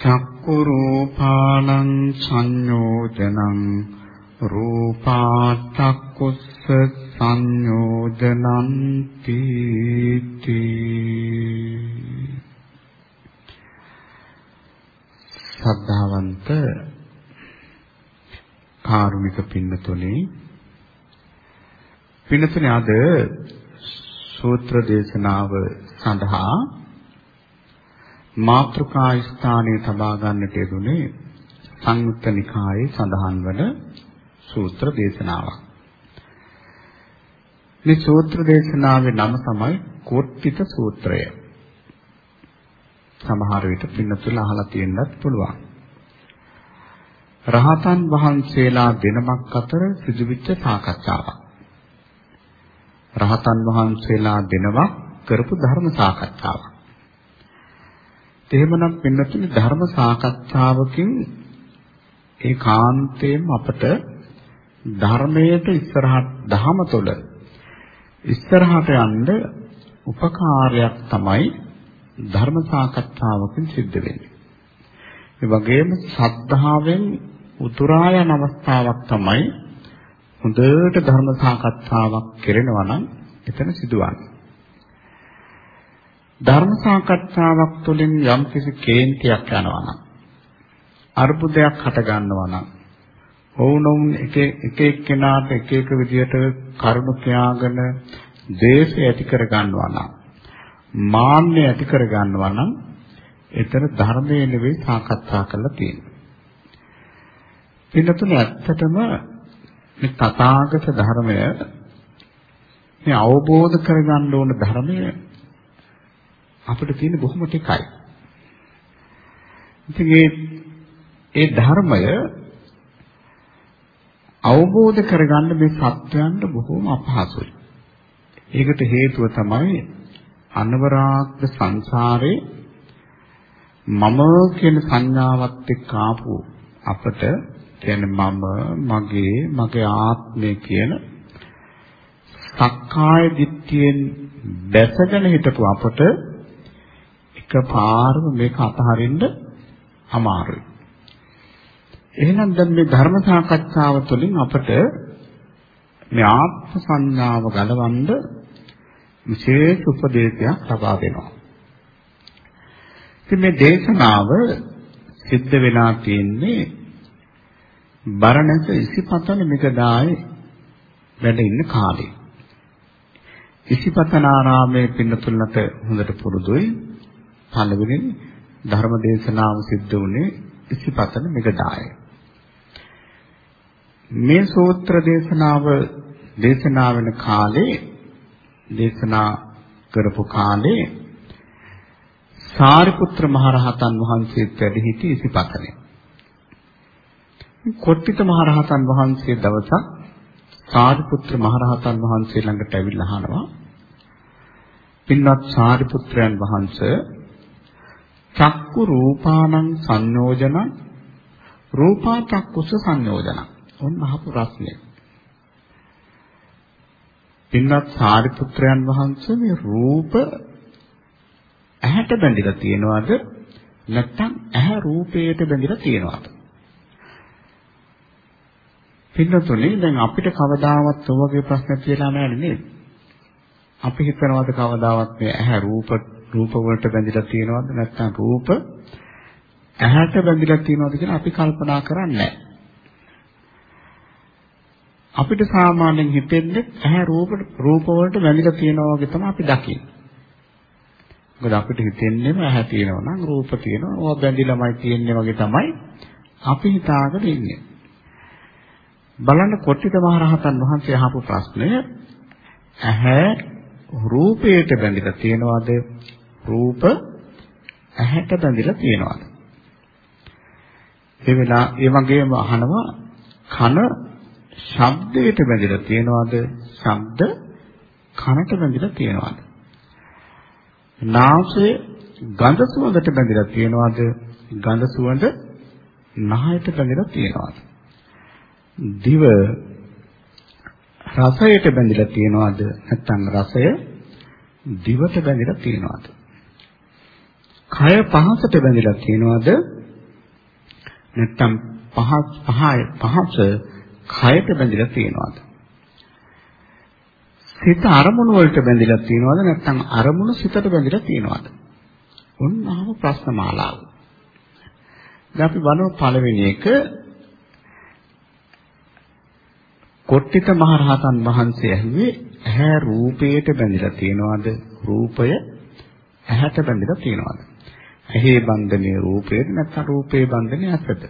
චක්කු රූපාණං සංයෝජනං රූපා චක්කුස්ස සංයෝජනං තීති සද්ධාවන්ත කාරුණික පින්නතුනේ පින්නතුනේ අද සූත්‍ර දේශනාව සඳහා මාත්‍රකා ස්ථානයේ තබා ගන්නට යෙදුනේ සංයුත්ත නිකායේ සඳහන් වන සූත්‍ර දේශනාවක්. මේ සූත්‍ර දේශනාවේ නම තමයි කෝට්ටිත සූත්‍රය. සමහර විට පින්නතුල අහලා තියෙන්නත් පුළුවන්. රහතන් වහන්සේලා දෙනමක් අතර සිදුවිච්ච සාකච්ඡාවක්. රහතන් වහන්සේලා දෙනවා කරපු ධර්ම සාකච්ඡාවක්. එහෙමනම් පින්නතුනි ධර්ම සාකච්ඡාවකින් ඒ කාන්තේම අපට ධර්මයට ඉස්සරහට ධහම තුළ ඉස්සරහට යන්න උපකාරයක් තමයි ධර්ම සාකච්ඡාවකින් සිද්ධ වෙන්නේ. ඒ වගේම සද්ධාවෙන් උතුරා යන අවස්ථාවක් තමයි හොඳට ධර්ම සාකච්ඡාවක් කරනවා නම් එතන සිදුවන්නේ. ධර්ම සාකච්ඡාවක් තුළින් යම්කිසි කේන්තියක් යනවා නම් අර්බුදයක් හට ගන්නවා නම් වුණොන් එක එක එක්කෙනාට එක එක විදියට කරුණු කියාගෙන දේශය ඇති කර ගන්නවා නම් මාන්නය ඇති කර ගන්නවා නම් එතන ධර්මයේ නෙවෙයි සාකච්ඡා කරලා තියෙන්නේ. පින්නතුනේ ඇත්තටම මේ තථාගත ධර්මය මේ අවබෝධ කරගන්න ඕන ධර්මය අපිට තියෙන බොහොම ටිකයි. ඉතින් ඒ ඒ ධර්මය අවබෝධ කරගන්න මේ සත්‍යයන්ට බොහොම අපහසුයි. ඒකට හේතුව තමයි අනවරාග්ද සංසාරේ මම කියන සංඥාවත් එක්ක ආපු අපට කියන්නේ මම මගේ මගේ ආත්මය කියන සක්කාය දිට්ඨියෙන් දැසගෙන හිටපු අපට එකපාරම මේක අතහරින්න අමාරුයි. එහෙනම් දැන් මේ ධර්ම සාකච්ඡාව තුළින් අපට මේ ආත්ම සංඥාව ගලවන්න විශේෂ උපදේශයක් ලබා දෙනවා. ඉතින් මේ දේශනාව සිද්ධ වෙලා තියෙන්නේ බරණැස ඉසිපතන මිගදායේ වැඩ ඉන්න කාලේ. ඉසිපතනාරාමයේ පින්නතුලට හොඳට පුරුදුයි. පළවෙනි ධර්ම දේශනාව සිද්ධ වුණේ ඉසිපතන මිගදායේ. මේ සූත්‍ර දේශනාව දේශනා වෙන කාලේ දේශනා කරපු කාලේ සාරිපුත්‍ර මහරහතන් වහන්සේ වැඩ සිටි ඉසිපතනේ. කොට්ටිත මහරහතන් වහන්සේ දවසක් සාරිපුත්‍ර මහරහතන් වහන්සේ ළඟට ඇවිල්ලා අහනවා. පින්වත් සාරිපුත්‍රයන් වහන්සේ චක්කු රූපානං සංයෝජන රූපා චක්කුස සංයෝජන. ඔන්න අහපු ප්‍රශ්නේ. පින්වත් සාරිපුත්‍රයන් වහන්සේ මේ රූප ඇහැට බැඳිලා තියෙනවද? නැත්නම් ඇහැ රූපයට බැඳිලා තියෙනවද? පින්නතුනේ දැන් අපිට කවදාවත් ඔයගේ ප්‍රශ්න කියලා නැහැ නේද අපි හිතනවාද කවදාවත් මේ ඇහැ රූප රූප වලට බැඳිලා තියෙනවද නැත්නම් රූප ඇහැට බැඳිලා තියෙනවද කියලා අපි කල්පනා කරන්නේ අපිට සාමාන්‍යයෙන් හිතෙන්නේ ඇහැ රූප රූප වලට බැඳිලා තියෙනවා වගේ තමයි අපි දකින්නේ. මොකද අපිට හිතෙන්නේම ඇහැ තියෙනවා නම් රූප තියෙනවා ඕවා බැඳිලාමයි තියෙන්නේ වගේ තමයි අපි හිතාගෙන ඉන්නේ. බලන්න කොට්ටිත මහරහතන් වහන්සේ අහපු ප්‍රශ්නය ඇහැ රූපයට බැඳිලා තියෙනවද? රූප ඇහැට බැඳිලා තියෙනවද? ඒ වෙලා ඒ වගේම අහනවා කන ශබ්දයට බැඳිලා තියෙනවද? ශබ්ද කනට බැඳිලා තියෙනවද? නාසය ගඳ සුවඳට බැඳිලා තියෙනවද? ගඳ සුවඳ නහයට බැඳිලා තියෙනවද? දිව රසයට බැඳිලා තියෙනවද? නැත්නම් රසය දිවට බැඳිලා තියෙනවද? කය පහසට බැඳිලා තියෙනවද? නැත්නම් පහස් පහය පහස කයට බැඳිලා තියෙනවද? සිත අරමුණු වලට බැඳිලා තියෙනවද? නැත්නම් අරමුණු සිතට බැඳිලා තියෙනවද? ඔන්න අහම ප්‍රශ්න මාලාව. දැන් අපි බලමු පළවෙනි එක. කොට්ටිත මහරහතන් වහන්සේ ඇහුවේ ඇහැ රූපයට බැඳිලා තියෙනවද? රූපය ඇහැට බැඳිලා තියෙනවද? ඇහි බන්ධනේ රූපේද නැත්නම් රූපේ බන්ධනේ ඇසද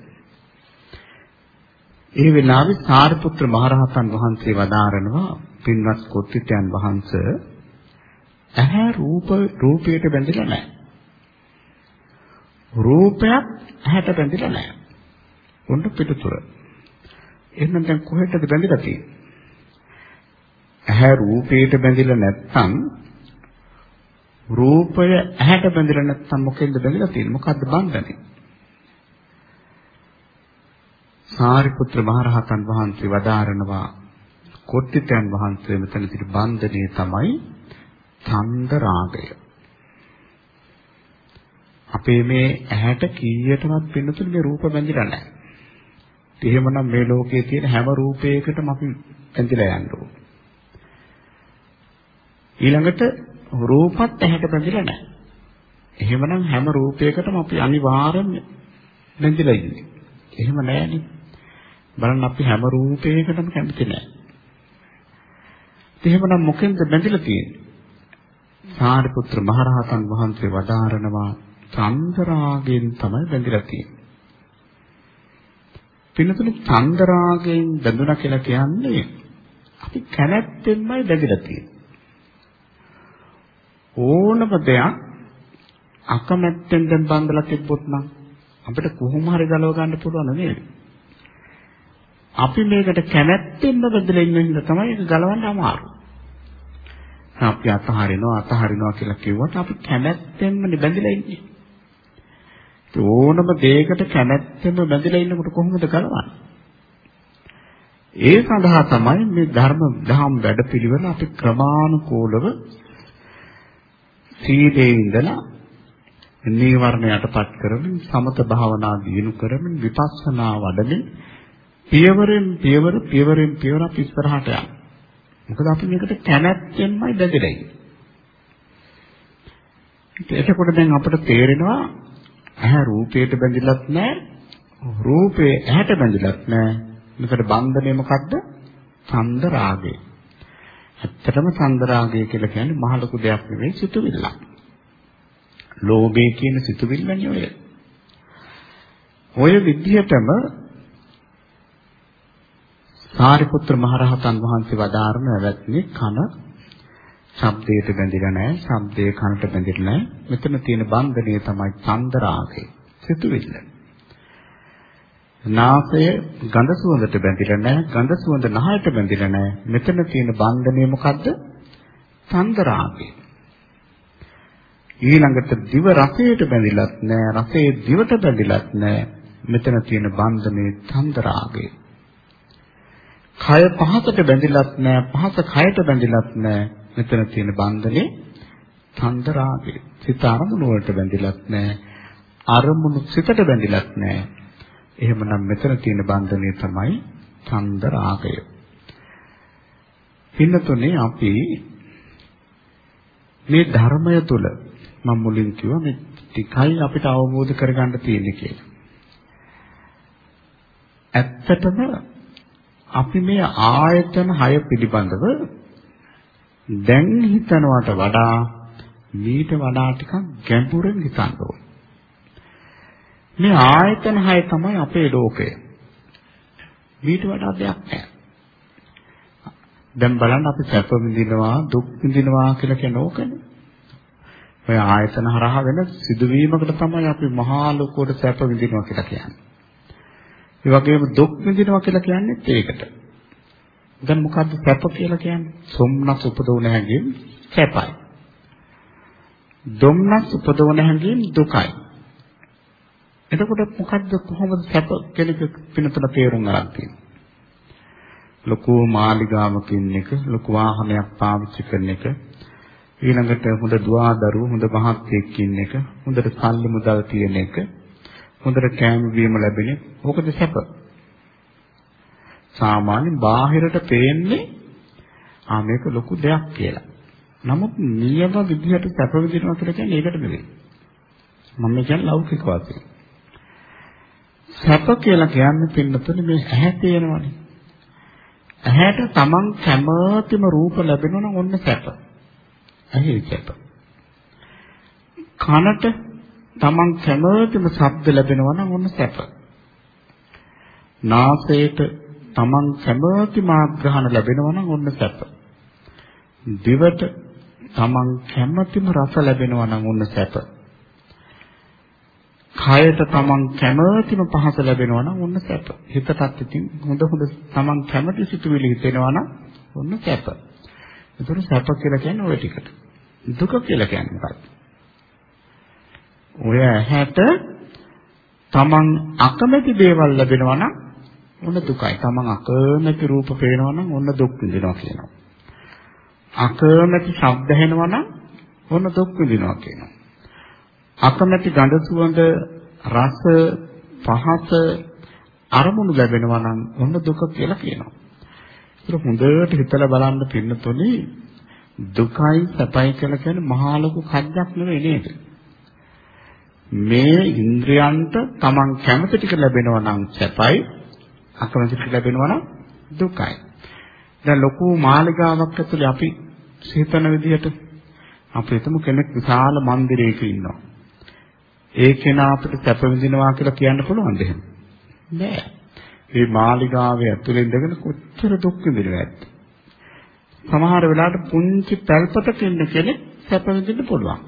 ඒ වෙලාවේ සාරිපුත්‍ර මහරහතන් වහන්සේ වදාරනවා පින්වත් කොට්ටිතයන් වහන්සේ ඇහැ රූප රූපයට බැඳිලා නැහැ. රූපයක් ඇහැට බැඳිලා නැහැ. උන්ට පිටුතුර. එහෙනම් දැන් කොහෙටද බැඳිලා තියෙන්නේ? ඇහැ රූපයට බැඳිලා නැත්නම් රූපය ඇහැට බැඳිලා නැත්නම් මොකෙන්ද බැඳිලා තියෙන්නේ? මොකද්ද බන්ධනේ? සාරිපුත්‍ර මහරහතන් වහන්සේ වදාරනවා කොට්ටිතයන් වහන්සේ මෙතන සිට බන්ධනේ තමයි ඡන්ද රාගය. අපේ මේ ඇහැට කීයටවත් පින්නතුනේ මේ රූප බැඳිලා නැහැ. එහෙමනම් මේ ලෝකයේ තියෙන හැම රූපයකටම අපි ඇඳිලා යන්න ඕන. ඊළඟට රූපත් ඇහැට බැඳිලා නැහැ. එහෙමනම් හැම රූපයකටම අපි අනිවාර්යෙන් බැඳිලා ඉන්නේ. එහෙම නැහැනේ. බලන්න අපි හැම රූපයකටම කැමති නැහැ. එහෙමනම් මොකෙන්ද බැඳිලා තියෙන්නේ? සාරිපුත්‍ර මහරහතන් වහන්සේ වදාරනවා චන්දරාගෙන් තමයි බැඳිලා තියෙන්නේ. පින්නතුනේ චන්දරාගයෙන් බැඳුනා කියලා කියන්නේ අපි කැමැත්තෙන්මයි බැඳිලා තියෙන්නේ. ඕනම දෙයක් අකමැත්තෙන් දැන් බඳලා තිබ්බොත් නම් අපිට කොහොම හරි ගලව ගන්න පුළුවන් නේද? අපි මේකට කැමැත්තෙන්ම බැඳලා ඉන්න හින්දා තමයි ඒක ගලවන්න අමාරු. අපි අතහරිනවා අතහරිනවා කියලා කිව්වට අපි කැමැත්තෙන්ම බැඳලා ඉන්නේ. ඕනම දෙයකට කැමැත්තෙන්ම බැඳලා ඉන්නකොට කොහොමද ගලවන්නේ? ඒ සඳහා තමයි මේ ධර්ම දහම් වැඩපිළිවෙල අපි ක්‍රමානුකූලව සීලේ ඉඳලා නීවරණ යටපත් කරමින් සමත භාවනා දිනු කරමින් විපස්සනා වඩමින් පියවරෙන් පියවර පියවරෙන් පියවර අපි ඉස්සරහට යනවා. මොකද අපි මේකට කැමැත්තෙන්මයි බැඳලා ඉන්නේ. එතකොට දැන් අපිට තේරෙනවා ඇහැ රූපයට බැඳිලත් නැහැ. රූපේ ඇහැට බැඳිලත් නැහැ. මෙතන බන්ධනේ මොකද්ද? ඡන්ද රාගය. ඇත්තටම ඡන්ද රාගය කියලා කියන්නේ මහ ලොකු දෙයක් නෙවෙයි සිතුවිල්ලක්. ලෝභය කියන සිතුවිල්ලනේ ඔය. ඔය විදිහටම සාරිපුත්‍ර මහරහතන් වහන්සේ වදාारण වැත්නි කන ශබ්දයට බැඳිලා නැහැ, ශබ්දයේ කනට බැඳිලා නැහැ. මෙතන තියෙන බන්ධනය තමයි චන්දරාගය. සිතුවිල්ල. නාසය ගඳ සුවඳට බැඳිලා නැහැ, ගඳ සුවඳ නහයට බැඳිලා නැහැ. මෙතන තියෙන බන්ධනය මොකද්ද? චන්දරාගය. ඊළඟට දිව රසයට බැඳිලත් නැහැ, රසයේ දිවට බැඳිලත් නැහැ. මෙතන තියෙන බන්ධනේ චන්දරාගය. කය පහසට බැඳිලත් නැහැ, පහස කයට බැඳිලත් නැහැ. මෙතන තියෙන බන්ධනේ ඡන්ද රාගය. සිත අරමුණු වලට බැඳිලත් නැහැ. අරමුණු සිතට බැඳිලත් නැහැ. එහෙමනම් මෙතන තියෙන බන්ධනේ තමයි ඡන්ද රාගය. පින්නතුනේ අපි මේ ධර්මය තුල මම මුලින් කිව්වා මේ ටිකයි අපිට අවබෝධ කරගන්න තියෙන්නේ කියලා. ඇත්තටම අපි මේ ආයතන 6 පිළිබඳව දැන් හිතනවට වඩා මීට වඩා ටිකක් ගැඹුරින් හිතන්න ඕන. මේ ආයතන හය තමයි අපේ ලෝකය. මීට වඩා දෙයක් නැහැ. දැන් බලන්න අපි සැප විඳිනවා දුක් විඳිනවා කියලා කියන ඕකනේ. ඔය ආයතන හරහා වෙන සිදුවීමකට තමයි අපි මහා ලෝකෝට සැප විඳිනවා කියලා කියන්නේ. ඒ වගේම දුක් විඳිනවා කියලා කියන්නේත් ඒකට. දැන් මොකද්ද සැප කියලා කියන්නේ? සොම්නස් උපදවන හැඟීම් සැපයි. දුම්නස් උපදවන හැඟීම් දුකයි. එතකොට මොකද්ද කොහොමද සැප කෙනෙක් පිනතන තේරුම් ගන්න තියෙන්නේ? ලොකු මාලිගාවක ඉන්න එක, ලොකු වාහනයක් පාවිච්චි කරන එක, ඊළඟට හොඳ දුවදරුවෝ, හොඳ මහත්යෙක් ඉන්න එක, හොඳට සල්ලි මුදල් තියෙන එක, හොඳට කෑම බීම ලැබෙන එක, ඕකද සැප? සාමාන්‍ය බාහිරට පේන්නේ ආ මේක ලොකු දෙයක් කියලා. නමුත් නියම විදිහට සැප විඳිනවා කියලා කියන්නේ ඒකට නෙවෙයි. මම කියන්නේ ලෞකික වාසිය. සැප කියලා කියන්නේ පින්නතුනේ මේ ඇහැ තියෙනවනේ. ඇහැට තමන් කැමතිම රූප ලැබෙනවා නම් ඔන්න සැප. ඇහි සැප. කනට තමන් කැමතිම ශබ්ද ලැබෙනවා නම් ඔන්න සැප. නාසයට තමන් කැමතිම ආග්‍රහණ ලැබෙනවා නම් ඔන්න සැප. දිවට තමන් කැමතිම රස ලැබෙනවා නම් ඔන්න සැප. කයට තමන් කැමතිම පහස ලැබෙනවා නම් ඔන්න සැප. හිතටත් ඉතින් හොඳ හොඳ තමන් කැමති සිතුවිලි හිතෙනවා නම් ඔන්න සැප. ඒතර සැප කියලා කියන්නේ ওই ටිකට. දුක කියලා කියන්නේ මොකක්ද? ඔය ඇහැට තමන් අකමැති දේවල් ලැබෙනවා නම් ඔන්න දුකයි. තමන් අකමැති රූප පේනවා නම් ඔන්න දුක් විඳිනවා කියනවා. අකමැති ශබ්ද ඇහෙනවා නම් ඔන්න දුක් විඳිනවා කියනවා. අකමැති ගඳ සුවඳ රස පහස අරමුණු ලැබෙනවා නම් ඔන්න දුක කියලා කියනවා. ඒක හොඳට හිතලා බලන්න පින්නතොනේ දුකයි සැපයි කියලා කියන්නේ මහා ලොකු කද්දක් නෙවෙයි නේද? මේ ඉන්ද්‍රයන්ට තමන් කැමති ටික ලැබෙනවා නම් සැපයි අකමැතිට ලැබෙනවා නම් දුකයි. දැන් ලොකු මාලිගාවක් ඇතුලේ අපි සිතන විදිහට අපි හිතමු කෙනෙක් විශාල මන්දිරයක ඉන්නවා. ඒ කෙනා අපිට සැප විඳිනවා කියලා කියන්න පුළුවන්ද එහෙම? නෑ. මේ මාලිගාවේ ඇතුලේ ඉඳගෙන කොච්චර දුක් විඳිනවද? සමහර වෙලාවට පුංචි පැල්පතක ඉන්න කෙනෙක් සැප විඳින්න පුළුවන්.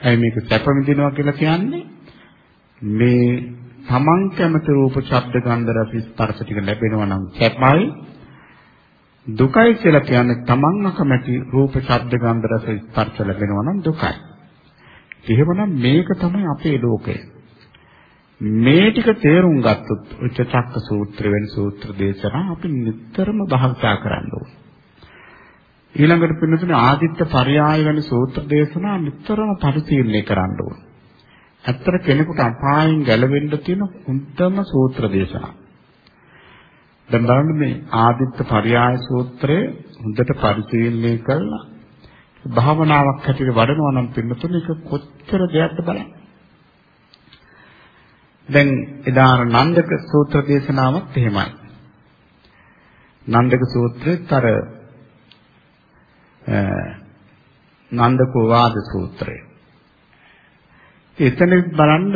ඇයි මේක සැප විඳිනවා කියලා කියන්නේ? මේ තමන් කැමති රූප, ශබ්ද, ගන්ධ, රස, ස්පර්ශ ටික ලැබෙනවා නම් සැපයි. දුකයි කියලා කියන්නේ තමන් අකමැති රූප, ශබ්ද, ගන්ධ, රස, ස්පර්ශ ලැබෙනවා නම් දුකයි. එහෙමනම් මේක තමයි අපේ ලෝකය. මේ ටික තේරුම් ගත්තොත් උච්ච චක්ක සූත්‍ර වෙන සූත්‍ර දේශනා අපි නිතරම භාවිතා කරන්න ඕනේ. ඊළඟට පින්නතුනේ ආදිත්‍ය පරයාය වෙන සූත්‍ර දේශනා නිතරම පරිශීලනය කරන්න ඕනේ. ඇත්තට කෙනෙකුට අපායෙන් ගැලවෙන්න තියෙන හොඳම සූත්‍ර දේශනා. දැන් බලන්න මේ ආදිත්ත පරියාය සූත්‍රය හොඳට පරිශීලනය කරලා භාවනාවක් හැටියට වඩනවා නම් පින්නතුනේ ඒක කොච්චර දෙයක්ද බලන්න. දැන් එදා නන්දක සූත්‍ර දේශනාවත් එහෙමයි. නන්දක සූත්‍රෙත් අර නන්දකෝ වාද සූත්‍රය. එතන බලන්න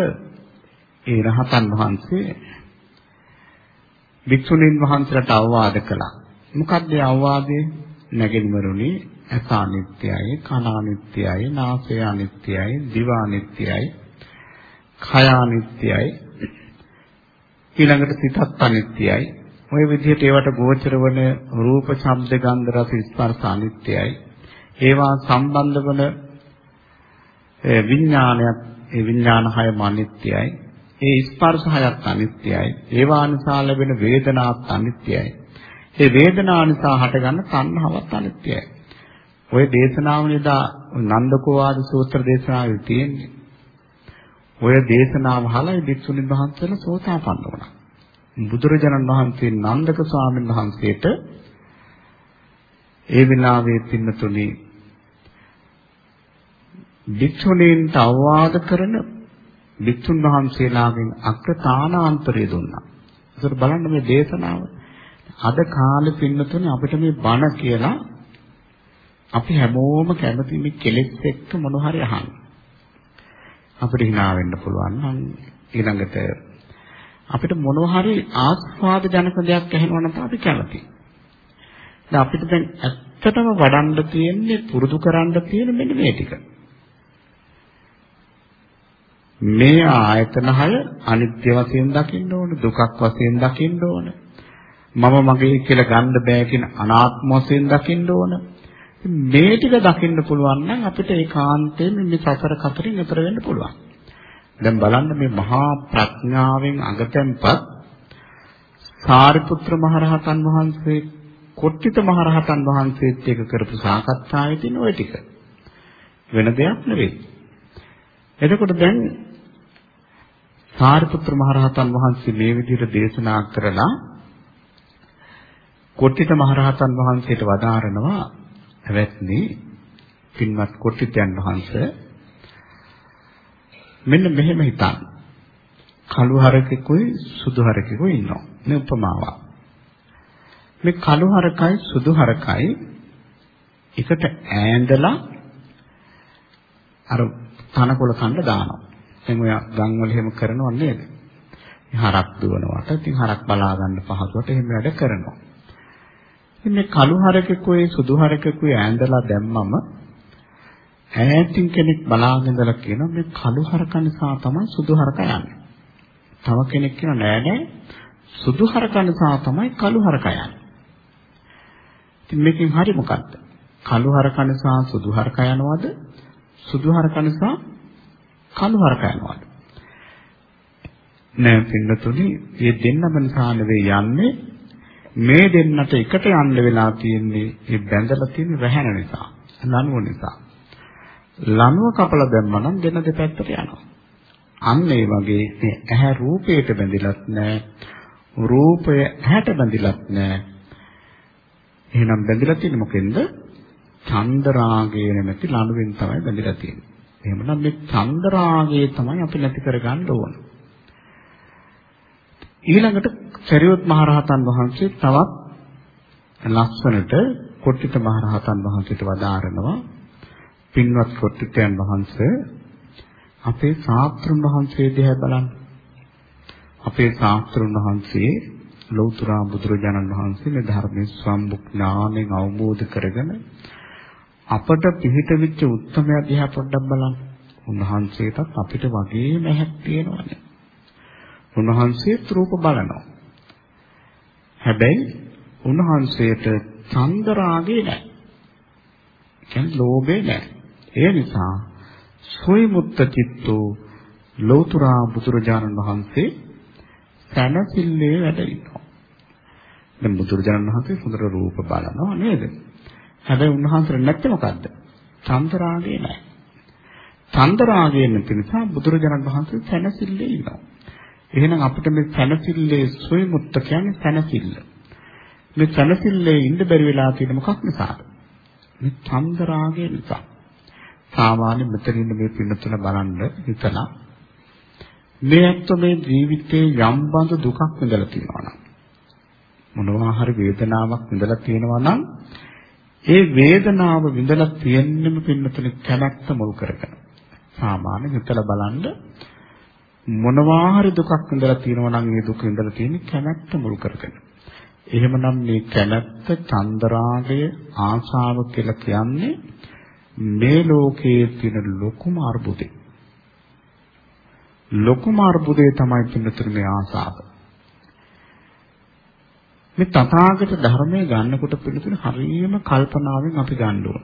ඒ රහතන් වහන්සේ වික්ෂුණීන් වහන්සේලාට අවවාද කළා. මොකක්ද ඒ අවවාදේ? නැගෙනවරුනි ඇස අනිත්‍යයි, කන අනිත්‍යයි, නාසය අනිත්‍යයි, දිව අනිත්‍යයි, කය අනිත්‍යයි. ඊළඟට සිතත් අනිත්‍යයි. ওই විදිහට ඒවට ගෝචර වන රූප, ශබ්ද, ගන්ධ, රස, ස්පර්ශ අනිත්‍යයි. ඒවා සම්බන්ධ වන විඥානයත් ඒ විඥාන හයම අනිත්‍යයි. ඒ ස්පර්ශ හයත් අනිත්‍යයි. ඒවා නිසා ලැබෙන වේදනාත් අනිත්‍යයි. ඒ වේදනාව නිසා හටගන්න තණ්හාවත් අනිත්‍යයි. ওই දේශනාව නේදා නන්දකෝවාද සූත්‍ර දේශනාවේ තියෙන්නේ. ඔය දේශනාව අහලා ඒ භික්ෂුණීන් වහන්සේලා සෝතාපන්න වුණා. බුදුරජාණන් වහන්සේ නන්දක ස්වාමීන් වහන්සේට ඒ විලාවේ පින්නතුනි භික්ෂුණීන්ට අවවාද කරන භික්ෂුන් වහන්සේලාගෙන් අක්‍රතානාන්තරය දුන්නා. ඒකට බලන්න මේ දේශනාව. අද කාලේ පින්නතුනි අපිට මේ බණ කියලා අපි හැමෝම කැමති මේ කෙලෙස් එක්ක මොන හරි අහන්න. අපිට hina වෙන්න පුළුවන් නම් ඊළඟට අපිට මොනවා හරි ආස්වාද ජනක දෙයක් ඇහෙනවා නම් අපි කැමතියි. දැන් අපිට දැන් ඇත්තටම වඩන්න තියෙන්නේ පුරුදු කරන්න තියෙන මෙන්න මේ ටික. මේ ආයතන හය අනිත්‍ය වශයෙන් දකින්න ඕන, දුකක් වශයෙන් දකින්න ඕන. මම මගේ කියලා ගන්න බෑ කියන අනාත්ම වශයෙන් දකින්න ඕන. මේ ටික දකින්න පුළුවන් නම් අපිට ඒකාන්තයෙන් මේ සසර කතරින් එතර වෙන්න පුළුවන්. දැන් බලන්න මේ මහා ප්‍රඥාවෙන් අගතෙන්පත් සාරිපුත්‍ර මහරහතන් වහන්සේ කොට්ටිත මහරහතන් වහන්සේත් එක්ක කරපු සාකච්ඡාවේ තියෙන ওই ටික වෙන දෙයක් නෙවෙයි. එතකොට දැන් සාරිපුත්‍ර මහරහතන් වහන්සේ මේ විදිහට දේශනා කරලා කොට්ටිත මහරහතන් වහන්සේට වදාරනවා එවත්නි පින්වත් කොට්ටිතයන් වහන්සේ මෙන්න මෙහෙම හිතන්න. කළු හරකෙකුයි සුදු හරකෙකුයි ඉන්නවා. මේ උපමාවක්. මේ කළු හරකයි සුදු හරකයි එකට ඈඳලා අර තනකොළ කන්න දානවා. දැන් ඔය ගම් වල එහෙම කරනව නේද? හරක් දුවනවට ඉතින් හරක් බලා ගන්න පහසුවට එහෙම වැඩ කරනවා. ඉතින් මේ කළු හරකෙකුයි සුදු හරකෙකුයි ඈඳලා දැම්මම ඈතින් කෙනෙක් බලාගෙන ඉඳලා කියනවා මේ කළු හරක නිසා තමයි සුදු හරක යන්නේ. තව කෙනෙක් කියනවා නෑ නෑ සුදු හරක නිසා තමයි කළු හරක යන්නේ. ඉතින් මේකෙන් හරි මොකද්ද? කළු හරක නිසා සුදු හරක යනවද? සුදු හරක නිසා කළු හරක යනවද? නෑ පින්නතුනි, මේ දෙන්නම නිසා නෙවෙයි යන්නේ මේ දෙන්නට එකට යන්න වෙලා තියෙන්නේ මේ බැඳලා තියෙන රැහැන නිසා, ලනුව නිසා. ලනුව කපලා දැම්මම නම් දෙන දෙපැත්තට යනවා. අන්න ඒ වගේ මේ ඇහැ රූපයට බැඳිලත් නැහැ. රූපය ඇහැට බැඳිලත් නැහැ. එහෙනම් බැඳිලා තියෙන්නේ මොකෙන්ද? චන්දරාගය නැමැති ලනුවෙන් තමයි බැඳිලා තියෙන්නේ. එහෙමනම් මේ චන්දරාගය තමයි අපි නැති කරගන්න ඕන. ඊළඟට සරියොත් මහරහතන් වහන්සේ තවත් ලස්සනට කොට්ටිත මහරහතන් වහන්සේට වදාරනවා පින්වත් කොට්ටිතයන් වහන්සේ අපේ ශාස්ත්‍රුන් වහන්සේ දිහා බලන්න. අපේ ශාස්ත්‍රුන් වහන්සේ ලෞතර බුදුරජාණන් වහන්සේ මේ ධර්මයේ සම්බුඥාණයෙන් අවබෝධ කරගෙන අපට පිහිට වෙච්ච උත්තරය දිහා පොඩ්ඩක් බලන්න. උන්වහන්සේටත් අපිට වගේම ඇහක් තියෙනවානේ. උන්වහන්සේත් රූප බලනවා. හැබැයි උන්වහන්සේට චන්ද රාගේ නැහැ. කියන්නේ ලෝභේ නැහැ. ඒ නිසා සොයිමුත්ත චිත්තෝ ලෞතර බුදුරජාණන් වහන්සේ සැනසille වැඩ ඉන්නවා. දැන් බුදුරජාණන් වහන්සේ සුන්දර රූප බලනවා නේද? හැබැයි උන්වහන්සේට නැත්තේ මොකද්ද? චන්දරාගය නැහැ. චන්දරාගය නැති නිසා බුදුරජාණන් වහන්සේ සැනසille ඉන්නවා. එහෙනම් අපිට මේ සැනසille සොයිමුත්ත කියන්නේ සැනසille. මේ සැනසille ඉන්න බැරි වෙලා තියෙන මොකක් නිසාද? මේ චන්දරාගය නිසා. සාමාන්‍ය මෙතනින් මේ පින්නතුල බලන්න හිතලා මේ ඇත්ත මේ ජීවිතේ යම් බඳු දුකක් විඳලා තියෙනවා නම් මොනවා හරි වේදනාවක් විඳලා තියෙනවා නම් ඒ වේදනාව විඳලා තියෙන්නෙම පින්නතුනේ කැමැත්ත මුල් කරගෙන. සාමාන්‍ය හිතලා බලන්න මොනවා හරි දුකක් විඳලා තියෙනවා නම් ඒ දුක විඳලා තියෙන්නේ කැමැත්ත මුල් කරගෙන. එහෙමනම් මේ කැමැත්ත චන්දරාගය ආශාව කියලා කියන්නේ මේ ලෝකයේ තියෙන ලොකුම අර්බුදේ. ලොකුම අර්බුදේ තමයි පින්නතුනේ මේ ආශාව. මේ තථාගත ධර්මයේ ගන්නකොට පිළිතුරු හරියම කල්පනාවෙන් අපි ගන්න ඕන.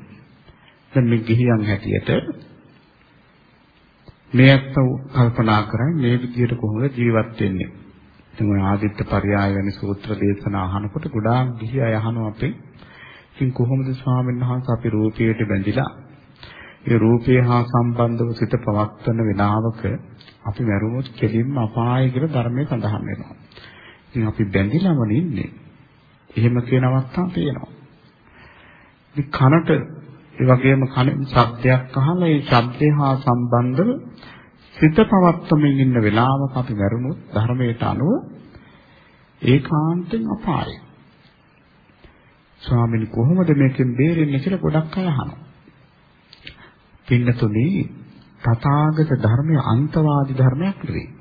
දැන් මේ ගිහියන් හැටියට මේ අත්ව කල්පනා කරන්නේ මේ විදියට කොහොමද ජීවත් වෙන්නේ. දැන් ඔය ආදිත්‍ය පරයය වැනි සූත්‍ර දේශනා අහනකොට ගොඩාක් ගිහි අය අහනවා අපේ ඉතින් කොහොමද ස්වාමීන් වහන්සේ අපි රූපයට බැඳිලා ඒ රූපය හා සම්බන්ධව සිත පවත්වන වෙලාවක අපි මරුණොත් කෙලින්ම අපාය කියලා ධර්මයේ සඳහන් වෙනවා. ඉතින් අපි බැඳිලාම ඉන්නේ. එහෙම කියන අවස්ථා තියෙනවා. ඉතින් කනට ඒ වගේම කන ශබ්දයක් අහලා ඒ ශබ්දේ හා සම්බන්ධව සිත පවත්වමින් ඉන්න වෙලාවක අපි මරුණොත් ධර්මයට අනුව ඒකාන්තයෙන් අපායයි. ස්වාමීනි කොහොමද මේකෙන් බේරෙන්නේ කියලා ගොඩක් අය අහනවා. පින්නතුනි තථාගත ධර්මයේ අන්තවාදී ධර්මයක් නෙවෙයි.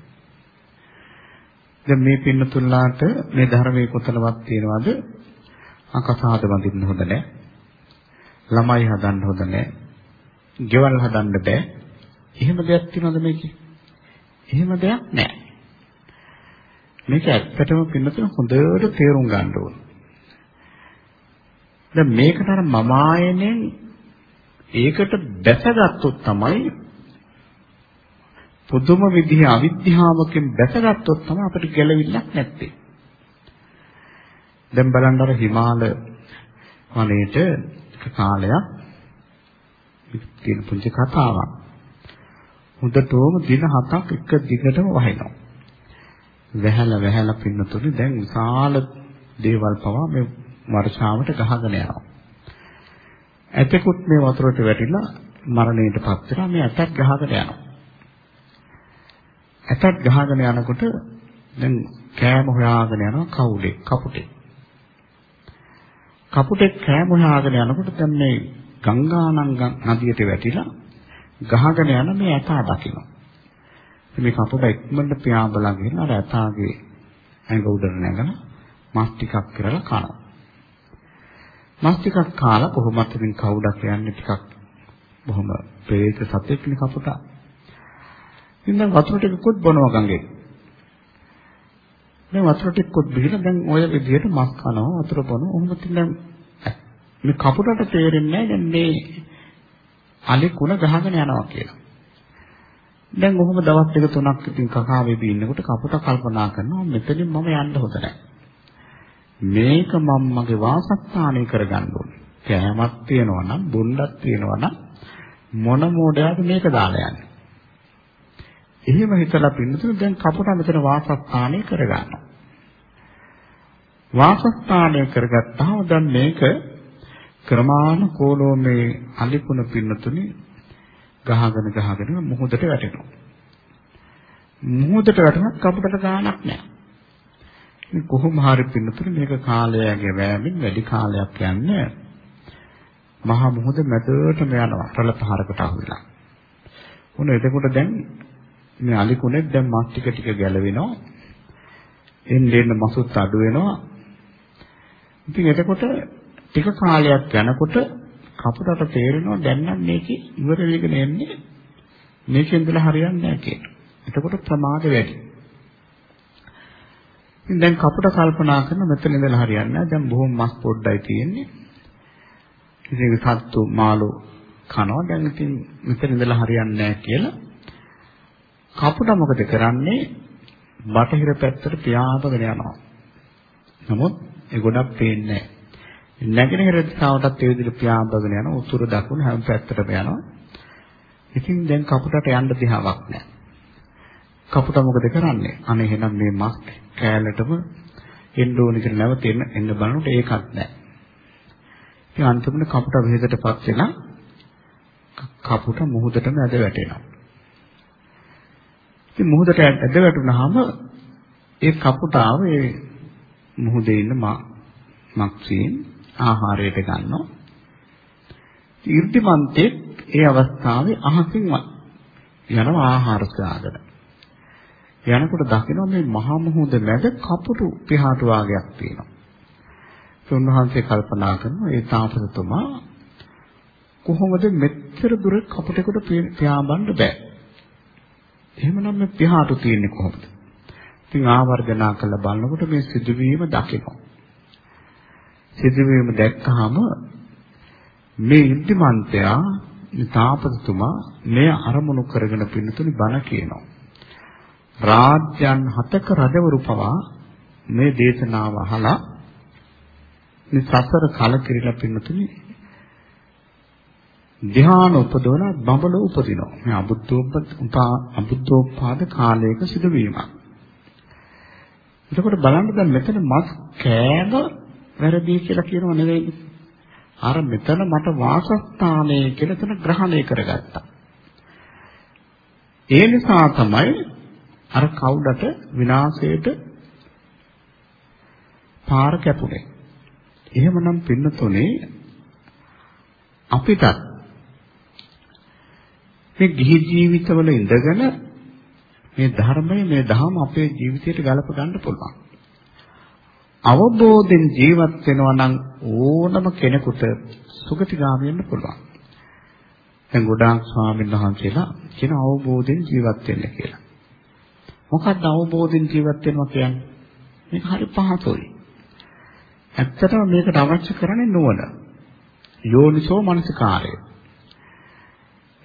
දැන් මේ පින්නතුල්ලාට මේ ධර්මයේ කොතනවත් තියෙනවද? අකසාද වඳින්න හොඳ නැහැ. ළමයි හදන්න හොඳ නැහැ. ගෙවල් හදන්න බෑ. එහෙම දෙයක් තියෙනවද මේකේ? එහෙම දෙයක් නැහැ. මේක ඇත්තටම පින්නතුන හොඳට තේරුම් ගන්න ඕන. දැන් මේකට අර මම ආයනෙන් ඒකට දැසගත්තොත් තමයි පුදුම විදිහේ අවිද්‍යාවකින් දැසගත්තොත් තමයි අපිට ගැලවිල්ලක් නැත්තේ. දැන් බලන්න අර හිමාල වනයේට එක කාලයක් තියෙන පුංචි කතාවක්. හොඳටම දින හතක් එක දිගටම වහිනවා. වැහැලා වැහැලා පින්නතුනේ දැන් විශාල දේවල් පවා මේ වර්ෂාවට ගහගෙන යනවා. ඇතෙකුත් මේ වතුරට වැටිලා මරණයටපත් වෙනවා මේ ඇතක් ගහගෙන යනවා. ඇතක් ගහගෙන යනකොට දැන් කෑම හොයාගෙන යනවා කවුලේ කපුටේ. කපුටේ කෑම හොයාගෙන යනකොට දැන් මේ ගංගානංග නදියට වැටිලා ගහගෙන යන මේ ඇතා දකිනවා. මේ කපුට ඉක්මනට පියාඹලා ගිහින් අර ඇතාගේ ඇඟ උඩට නැගලා මස් ටිකක් කරලා කනවා. මස් ටිකක් කාලා කොහොමද ඉතින් කවුඩක් කියන්නේ ටිකක් බොහොම ප්‍රේත සතෙක්නේ කපුටා. ඉතින් දැන් වතුර ටිකකුත් බොනවා ගඟේ. දැන් වතුර ටිකකුත් බීලා දැන් ඔය විදිහට මස් කනවා වතුර බොනවා. ඔහොම ඉතින් දැන් මේ කපුටට තේරෙන්නේ නැහැ දැන් මේ අලි කුණ ගහගෙන යනවා කියලා. දැන් ඔහොම දවස් දෙක තුනක් ඉතින් කකාවේ බින්නකොට කපුට කල්පනා කරනවා මෙතනින් මම යන්න හොඳ නැහැ. මේක මම මගේ වාසස්ථානය කරගන්න ඕනේ. කෑමක් තියෙනවා නම් බොණ්ඩක් තියෙනවා නම් මොන මොඩයාද මේක දාලා යන්නේ. එහෙම හිතලා පින්නතුන දැන් කපුට මෙතන වාසස්ථානය කරගන්නවා. වාසස්ථානය කරගත්තාම දැන් මේක ක්‍රමානුකූලව මේ අලිපුන පින්නතුනි ගහගෙන ගහගෙන මුහුදට වැටෙනවා. මුහුදට වැටුණත් කපුටට ගාණක් නැහැ. මේ කොහොම හරි පින්නතුනි මේක කාලයගේ වෑමින් වැඩි කාලයක් යන්නේ මහා මුහුද මැදටම යනවා රළ පහරකට අහුවෙලා. උන එතකොට දැන් මේ අලිකුණෙත් දැන් මස් ටික ටික ගැලවෙනවා. එන්නේ එන්න මසුත් අඩු වෙනවා. ඉතින් එතකොට ටික කාලයක් යනකොට කපුටට තේරෙනවා දැන් නම් මේකේ ඉවර වෙගෙන යන්නේ මේකෙන් ඉඳලා හරියන්නේ නැහැ කියලා. එතකොට ප්‍රමාද වැඩි. ඉතින් දැන් කපුට කල්පනා කරන මෙතන ඉඳලා හරියන්නේ නැහැ. දැන් බොහොම මස් පොඩ්ඩයි තියෙන්නේ. ඉතින් සත්තු මාළු කනවා. දැන් ඉතින් මෙතන ඉඳලා හරියන්නේ නැහැ කියලා කපුට මොකද කරන්නේ? බටහිර පැත්තට පියාඹගෙන යනවා. නමුත් ඒ ගොඩක් පේන්නේ නැහැ. නැගෙනහිර දිශාවටත් ඒ විදිහට පියාඹගෙන යන උතුර දකුණ හැම පැත්තටම යනවා. ඉතින් දැන් කපුටට යන්න දිහාවක් නැහැ. කපුට මොකද කරන්නේ? අනේ එහෙනම් මේ මස් කෑල්ලටම එන්න ඕන කියලා නැවත එන්න එන්න බලනකොට ඒකත් නැහැ. ඉතින් අන්තිමට කපුට වෙහෙසටපත් වෙලා කපුට මුහුදටම ඇද වැටෙනවා. ඉතින් මුහුදට ඇද වැටුනහම ඒ කපුටාව ඒ මුහුදේ ඉන්න මක්ෂීන් ආහාරයට ගන්නවා. ඊර්තිමන්තේ ඒ අවස්ථාවේ අහසින් යනවා ආහාර සාගර. යනකොට දකිනවා මේ මහා මුහුද මැද කපුටු පිහාටු වාගයක් තියෙනවා. උන්වහන්සේ කල්පනා කරනවා ඒ තාපසතුමා කොහොමද මෙච්චර දුර කපුටෙකුට පියාඹන්න බෑ. එහෙමනම් මේ පියාට තියෙන්නේ කොහොමද? ඉතින් ආවර්ජනා කළ බලනකොට මේ සිදුවීම දකිනවා. සිදුවීම දැක්කහම මේ ඉද්ධිමන්තයා තාපසතුමා මේ අරමුණු කරගෙන පින්නතුනි බණ කියනවා. රාජ්‍යයන් හතක රජවරු පවා මේ දේශනාව අහලා මේ සසර කලකිරිලා පින්නතුනි ධ්‍යාන උපදවන බඹල උපදිනවා. මේ අබුද්ධෝපා අබුද්ධෝපාද කාලයක සිදුවීමක්. එතකොට බලන්න දැන් මෙතන මස් කෑම වැරදි කියලා කියනව නෙවෙයි. අර මෙතන මට වාසස්ථානය කියලා තන ග්‍රහණය කරගත්තා. ඒ නිසා තමයි අර කවුඩට විනාශයට පාර කැපුණේ. එහෙමනම් පින්නතුනේ අපිටත් මේ ගිහි ජීවිතවල ඉඳගෙන මේ ධර්මය මේ ධහම අපේ ජීවිතයට ගලප ගන්න පුළුවන්. අවබෝධයෙන් ජීවත් වෙනවා නම් ඕනම කෙනෙකුට සුගතිගාමී වෙන්න පුළුවන්. දැන් ගොඩාක් ස්වාමීන් වහන්සේලා කියන අවබෝධයෙන් ජීවත් වෙන්න කියලා. මොකක්ද අවබෝධයෙන් ජීවත් වෙනවා කියන්නේ? මේක හරි පහසුයි. ඇත්තටම මේකට අවශ්‍ය කරන්නේ නුවණ. යෝනිසෝ මනසිකාරය.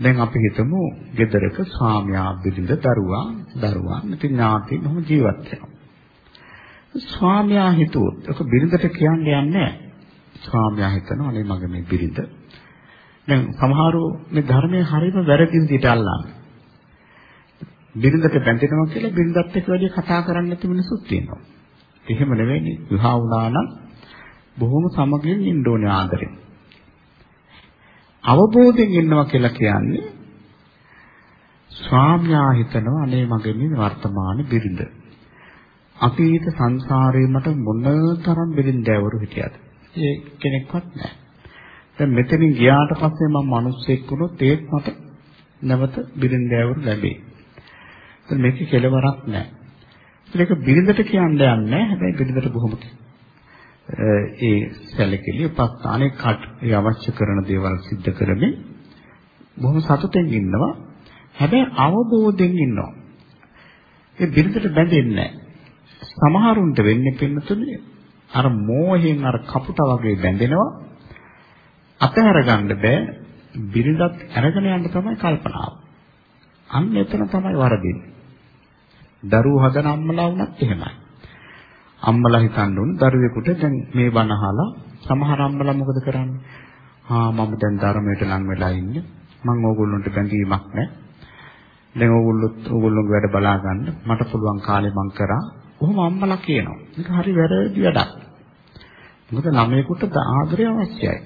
දැන් අපි හිතමු ගෙදරක ස්වාමියා බිරිඳ දරුවා දරුවා ඉතින් ඥාති මොහොම ජීවත් වෙනවා. ස්වාමියා හිතුවොත් ඒක බිරිඳට කියන්න යන්නේ ස්වාමියා හිතනවා අනේ මගේ මේ බිරිඳ. දැන් සමහරව මේ ධර්මයේ හරියම වැරදි විදිහට අල්ලන්නේ. බිරිඳට බැඳෙනවා කියලා බිරිඳත් එක්ක වැඩි කතා කරන්නේ නැති මිනිස්සුත් තියෙනවා. එහෙම නෙවෙයි විවාහ වුණා නම් බොහොම සමගින් ඉන්න ඕනේ ආදරෙන්. අවබෝධයෙන් ඉන්නවා කියලා කියන්නේ ස්වාමියා හිතනවා අනේ මගේ මේ වර්තමාන බිරිඳ. අතීත සංසාරේ මට මොනතරම් බිරිඳවරු හිටියද? ඒ කෙනෙක්වත් නැහැ. දැන් මෙතනින් ගියාට පස්සේ මම මිනිස්සෙක් වුණොත් ඒත් මට නැවත බිරිඳවරු ලැබේ. දැන් මේකේ කෙලවරක් නැහැ. ඒක බිරිඳට කියන්න යන්නේ හැබැයි බිරිඳට බොහොම ඒ සැලකිලි උපස්ථානේ කට ඒ අවශ්‍ය කරන දේවල් සිද්ධ කරමින් බොහොම සතුටෙන් ඉන්නවා. හැබැයි අවබෝධයෙන් ඉන්නවා. ඒ බිරිඳට බැඳෙන්නේ නැහැ. සමහරුන්ට වෙන්නේ පින්නතුනේ අර මෝහයෙන් අර කපුට වගේ බැඳෙනවා. අතහැර ගන්න බෑ. බිරිඳත් අරගෙන යන්න තමයි කල්පනාව. අන්න එතන තමයි වරදින්නේ. දරුවෝ හදන අම්මලා වුණත් එහෙමයි. අම්මලා හිතන්න ඕන දරුවෙකුට දැන් මේ බණ අහලා සමහර අම්මලා මොකද කරන්නේ? ආ මම දැන් ධර්මයට ලං වෙලා ඉන්නේ. මම ඕගොල්ලන්ට බැඳීමක් නැහැ. දැන් ඕගොල්ලොත් ඕගොල්ලෝගේ වැඩ බලා ගන්න මට පුළුවන් කාලේ මං කරා. කොහොම අම්මලා කියනවා. ඒක හරි වැරදි වැඩක්. මොකද ළමයෙකුට ආදරය අවශ්‍යයි.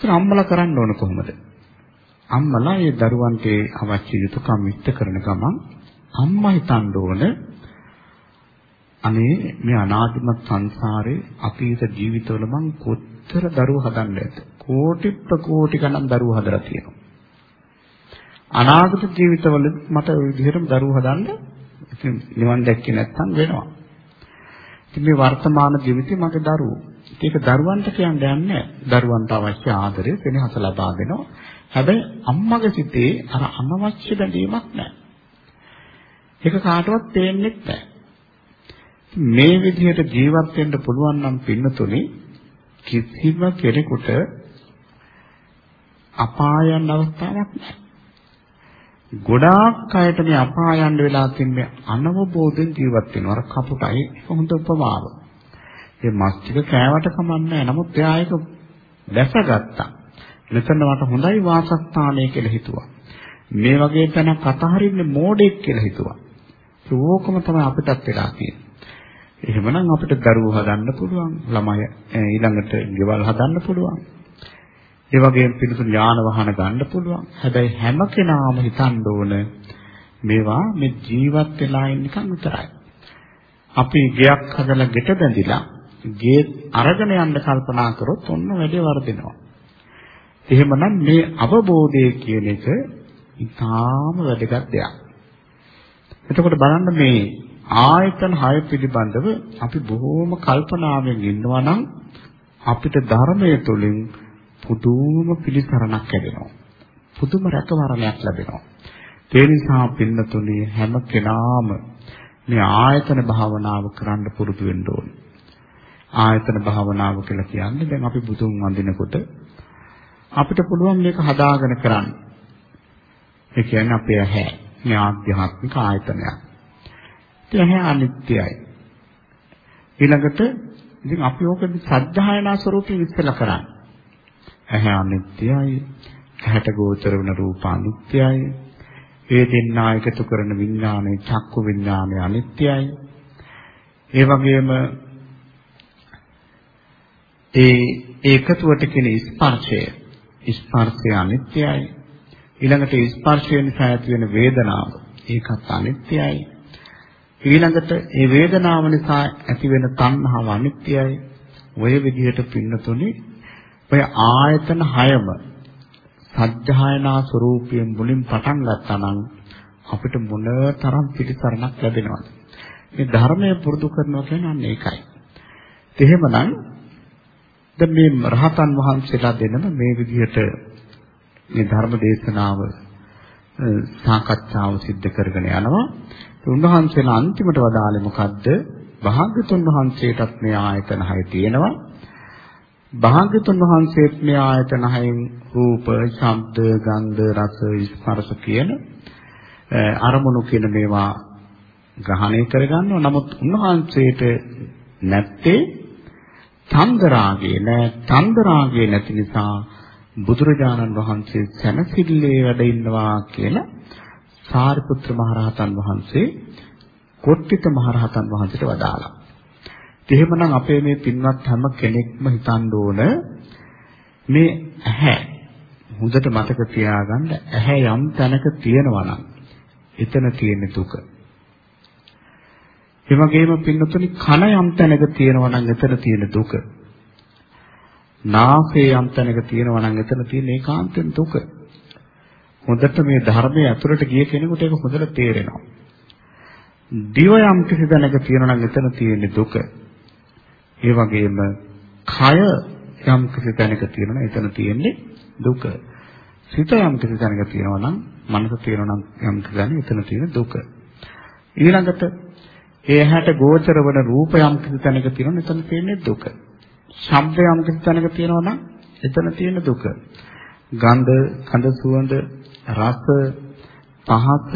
ඒත් අම්මලා කරන්න ඕන කොහොමද? අම්මලා ඒ දරුවන්ට අවශ්‍ය යුතුයකම් ඉෂ්ට කරන ගමන් අම්මා හිතන්න ඕන අනේ මේ අනාදිමත් සංසාරේ අතීත ජීවිතවල මං කොච්චර දරුවෝ හදන්න ඇත. කෝටි ප්‍රකෝටි ගණන් දරුවෝ හදලා තියෙනවා. අනාගත ජීවිතවල මට ওই විදිහටම දරුවෝ හදන්න ඉතින් නිවන් දැක්කේ නැත්තම් වෙනවා. ඉතින් මේ වර්තමාන ජීවිතේ මගේ දරුවෝ. ඒක දරුවන්ට කියන්න යන්නේ දරුවන්ට අවශ්‍ය ආදරය වෙනහස ලබා දෙනවා. හැබැයි අම්මගේ සිතේ අර අනවශ්‍ය බැඳීමක් නැහැ. ඒක කාටවත් තේන්නේ නැහැ. මේ විදිහට ජීවත් වෙන්න පුළුවන් නම් පින්නතුනේ කිසිම කෙනෙකුට අපායන් අවස්ථාවක් නැහැ. ගොඩාක් අයට මේ අපායන් වෙලා තින්නේ අනවබෝධයෙන් ජීවත් වෙනවා. අර කපුටයි හොඳ උපමාව. මේ මස් ටික කෑවට කමන්නේ නමුත් එයා ඒක දැසගත්තා. මෙතන මට හොඳයි වාසස්ථානය කියලා හිතුවා. මේ වගේ තැනක් අතහරින්නේ මෝඩෙක් කියලා හිතුවා. ඒකම තමයි අපිටත් වෙලා තියෙන්නේ. එහෙමනම් අපිට දරුවෝ හදන්න පුළුවන් ළමයි ඊළඟට ගෙවල් හදන්න පුළුවන් ඒ වගේම පිළිතුරු ඥාන වහන ගන්න පුළුවන් හැබැයි හැම කෙනාම හිතන්න ඕන මේවා මේ ජීවත් වෙලා ඉන්න එකක් විතරයි. අපි ගයක් හදලා ගෙට බැඳිලා ගේ අරගෙන යන්න කල්පනා කරොත් ඔන්න වැඩේ වර්ධිනවා. එහෙමනම් මේ අවබෝධය කියන එක ඉතාම වැදගත් දෙයක්. එතකොට බලන්න මේ ආයතන 6 පිළිබඳව අපි බොහෝම කල්පනාවෙන් ඉන්නවා නම් අපිට ධර්මයේ තුලින් පුදුම පිළිසරණක් ලැබෙනවා. පුදුම රැකවරණයක් ලැබෙනවා. ඒ නිසා පින්නතුනි හැම කෙනාම මේ ආයතන භාවනාව කරන්න පුරුදු වෙන්න ඕනේ. ආයතන භාවනාව කියලා කියන්නේ දැන් අපි බුදුන් වඳිනකොට අපිට පුළුවන් මේක හදාගෙන කරන්න. ඒ කියන්නේ අපේ ඇහැ මේ ආධ්‍යාත්මික ආයතනයක්. ඒ ඇහැ අනිත්‍යයි. ඊළඟට ඉතින් අපි ඕක සත්‍යයනා ස්වරූපයෙන් ඉස්සලා කරන්නේ. ඇහැ අනිත්‍යයි. ඇහැට ගෝචර වෙන රූප අනිත්‍යයි. ඒ දෙන්නා එකතු කරන විඥානයේ චක්කු විඥානය අනිත්‍යයි. ඒ වගේම ඒ ඒකතුවට කියන ස්පර්ශය ස්පර්ශය අනිත්‍යයි. ඊළඟට ස්පර්ශය නිසා ඇති වෙන වේදනාව ඒකත් අනිත්‍යයි. ඊළඟට ඒ වේදනාව නිසා ඇති වෙන තණ්හාව අනිත්‍යයි. ඔය විදිහට පින්නතුනේ ඔය ආයතන හයම සත්‍යයනා ස්වરૂපයෙන් මුලින් පටන් ගත්තා නම් අපිට මොන තරම් පිළිසරණක් ලැබෙනවද? මේ ධර්මය පුරුදු කරනවා කියන්නේ අන්න ඒකයි. එහෙමනම් දැන් මේ රහතන් වහන්සේලා දෙනම මේ විදිහට මේ ධර්ම දේශනාව සාකච්ඡාව සිද්ධ කරගෙන යනවා. උන්වහන්සේලා අන්තිමට වදාළේ මොකද්ද? භාග්‍යතුන් වහන්සේටත් මේ ආයතන හය තියෙනවා. භාග්‍යතුන් වහන්සේත් මේ ආයතන හයෙන් රූප, ශබ්ද, ගන්ධ, රස, ස්පර්ශ කියන අරමුණු කියන මේවා ග්‍රහණය කරගන්නවා. නමුත් උන්වහන්සේට නැත්තේ චන්දරාගය නෑ චන්දරාගය නැති නිසා බුදුරජාණන් වහන්සේ සැනසille වැඩ ඉන්නවා කියලා සාරිපුත්‍ර මහරහතන් වහන්සේ කොට්ටිත මහරහතන් වහන්සේට වදාළා. එහෙමනම් අපේ මේ පින්වත් හැම කෙනෙක්ම හිතන්න ඕන මේ ඇහැ හොඳට මතක තියාගන්න ඇහැ යම් තැනක තියෙනවා නම් එතන තියෙන දුක. ඒ වගේම පින්නතුනි කන යම් තැනක තියෙනවා නම් එතන තියෙන දුක. නාසය යම් තැනක තියෙනවා නම් එතන තියෙන ඒකාන්තෙන් දුක. හොඳට මේ ධර්මයේ ඇතුළට ගිය කෙනෙකුට ඒක හොඳට තේරෙනවා. දිව යම් කිසි තැනක තියෙනවා නම් එතන තියෙන දුක. ඒ වගේම කය යම් කිසි තැනක තියෙනවා නම් එතන තියෙන්නේ දුක. සිත යම් කිසි තැනක තියෙනවා නම් මනස තියෙනවා නම් යම් කිසි තැනක එතන තියෙන දුක. ඊළඟට ඒ ඇහැට ගෝචර වන රූප යම් කිසි තැනක තියෙනවා එතන තියෙන්නේ දුක. ශබ්ද යම් කිසි තැනක තියෙනවා නම් එතන තියෙන දුක. ගන්ධ, කඳ සුවඳ, රස, පහත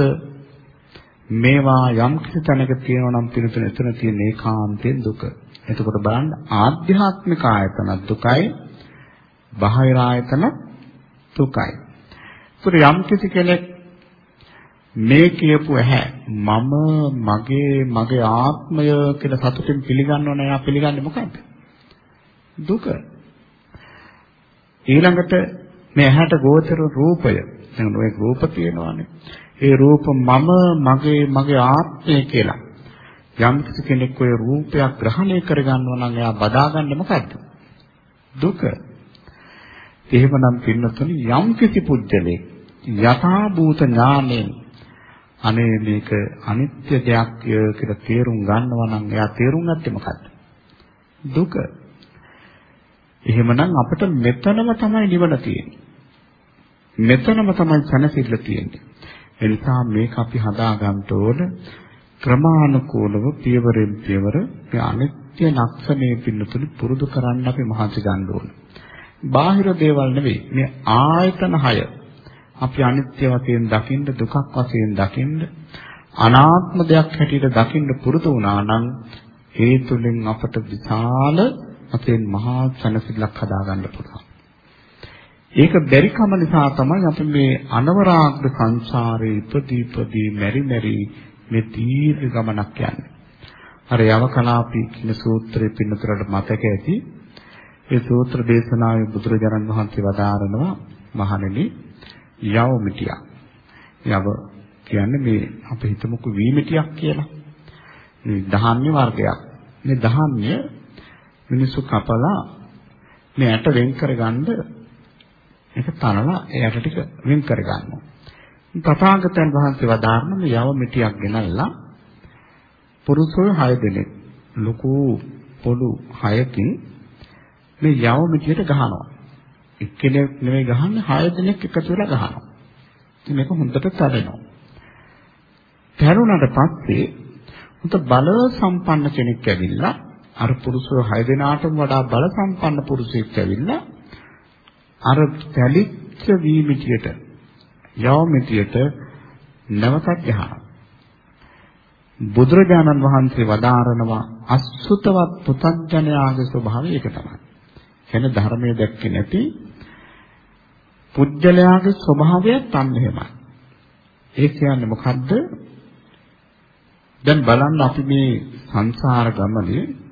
මේවා යම් කිසි තැනක තියෙනවා නම් පිළිතුර එතන තියෙන ඒකාන්තයෙන් දුක. එතකොට බලන්න ආධ්‍යාත්මික ආයතන දුකයි, බාහිර ආයතන දුකයි. ඒතර යම් කිසි කෙනෙක් මේ කියපු ඇහැ මම මගේ මගේ ආත්මය කියලා සතුටින් පිළිගන්නව නෑ එයා පිළිගන්නේ මොකද්ද? දුක. ඊළඟට මේ ඇහැට ගෝචර රූපය දැන් ඔය රූප තියෙනවානේ. ඒ රූප මම මගේ මගේ ආත්මය කියලා යම් කෙනෙක් ඔය රූපයක් ග්‍රහණය කරගන්නවා නම් එයා බදාගන්නේ මොකද්ද? දුක. එහෙමනම් පින්නතුනි යම් කිසි පුජ්‍යලේ යථා භූත ඥාණයෙන් අනේ මේක අනිත්‍ය දෙයක් කියලා තේරුම් ගන්නවා නම් එයා තේරුම් ගත්තේ මොකද්ද? දුක. එහෙමනම් අපිට මෙතනම තමයි නිවන තියෙන්නේ. මෙතනම තමයි සැනසෙල්ල තියෙන්නේ. ඒ නිසා මේක අපි හදා ගන්න ඕන ක්‍රමානුකූලව පියවරෙන් පියවර මේ අනිත්‍ය ලක්ෂණය පින්නතුනි පුරුදු කරන්න අපි මහන්සි ගන්න ඕන. බාහිර දේවල් නෙවෙයි මේ ආයතන 6 අපි අනිත්‍ය වශයෙන් දකින්න දුකක් වශයෙන් දකින්න අනාත්ම දෙයක් හැටියට දකින්න පුරුදු වුණා නම් ඒ තුලින් අපට විශාල අපේ මහා සනසිල්ලක් හදාගන්න පුළුවන්. ඒක බැරි කම නිසා තමයි අපි මේ අනවරාග්‍ර සංසාරේ ඉපදී ඉපදී මෙරි මෙරි මේ දීර්ඝ ගමනක් යන්නේ. අර යවකලාපි කියන සූත්‍රයේ පින්නතරට මතක ඇති. ඒ සූත්‍ර දේශනාවේ බුදුරජාණන් වහන්සේ වදාරනවා මහණෙනි යව මිටියක්. යව කියන්නේ මේ අපි හිතමුකෝ වීමිටියක් කියලා. මේ ධාන්‍ය වර්ගයක්. මේ ධාන්‍ය මිනිස්සු කපලා මේ ඇට වෙන් කරගන්න ඒක තනලා ඒ ඇට ටික වෙන් කරගන්නවා. තථාගතයන් වහන්සේ වදාारण මේ යව මිටියක් ගෙනල්ලා පුරුෂයෝ 6 දෙනෙක් ලොකු පොඩු 6කින් මේ යව මිටියට ගහනවා. එක්කෙනෙක් නෙමෙයි ගහන්නේ 6 දෙනෙක් එකතු වෙලා ගහනවා. ඉතින් මේක හොඳට තරෙනවා. තරුණට පස්සේ උත බල සම්පන්න කෙනෙක් ඇවිල්ලා අර පුරුෂය 6 දෙනාටම වඩා බල සම්පන්න පුරුෂයෙක් ඇවිල්ලා අර පැලිච්ච වීමිටියට යවමිටියට නැවතත් ගහනවා. බුදුරජාණන් වහන්සේ වදාරනවා අසුතවත් පුතඥයාගේ ස්වභාවය ඒක තමයි. එන ධර්මයේ දැක්කේ නැති පුජ්‍යලයාගේ ස්වභාවය තන්න එහෙමයි. ඒ කියන්නේ මොකද්ද? දැන් බලන්න අපි මේ සංසාර ගමනේ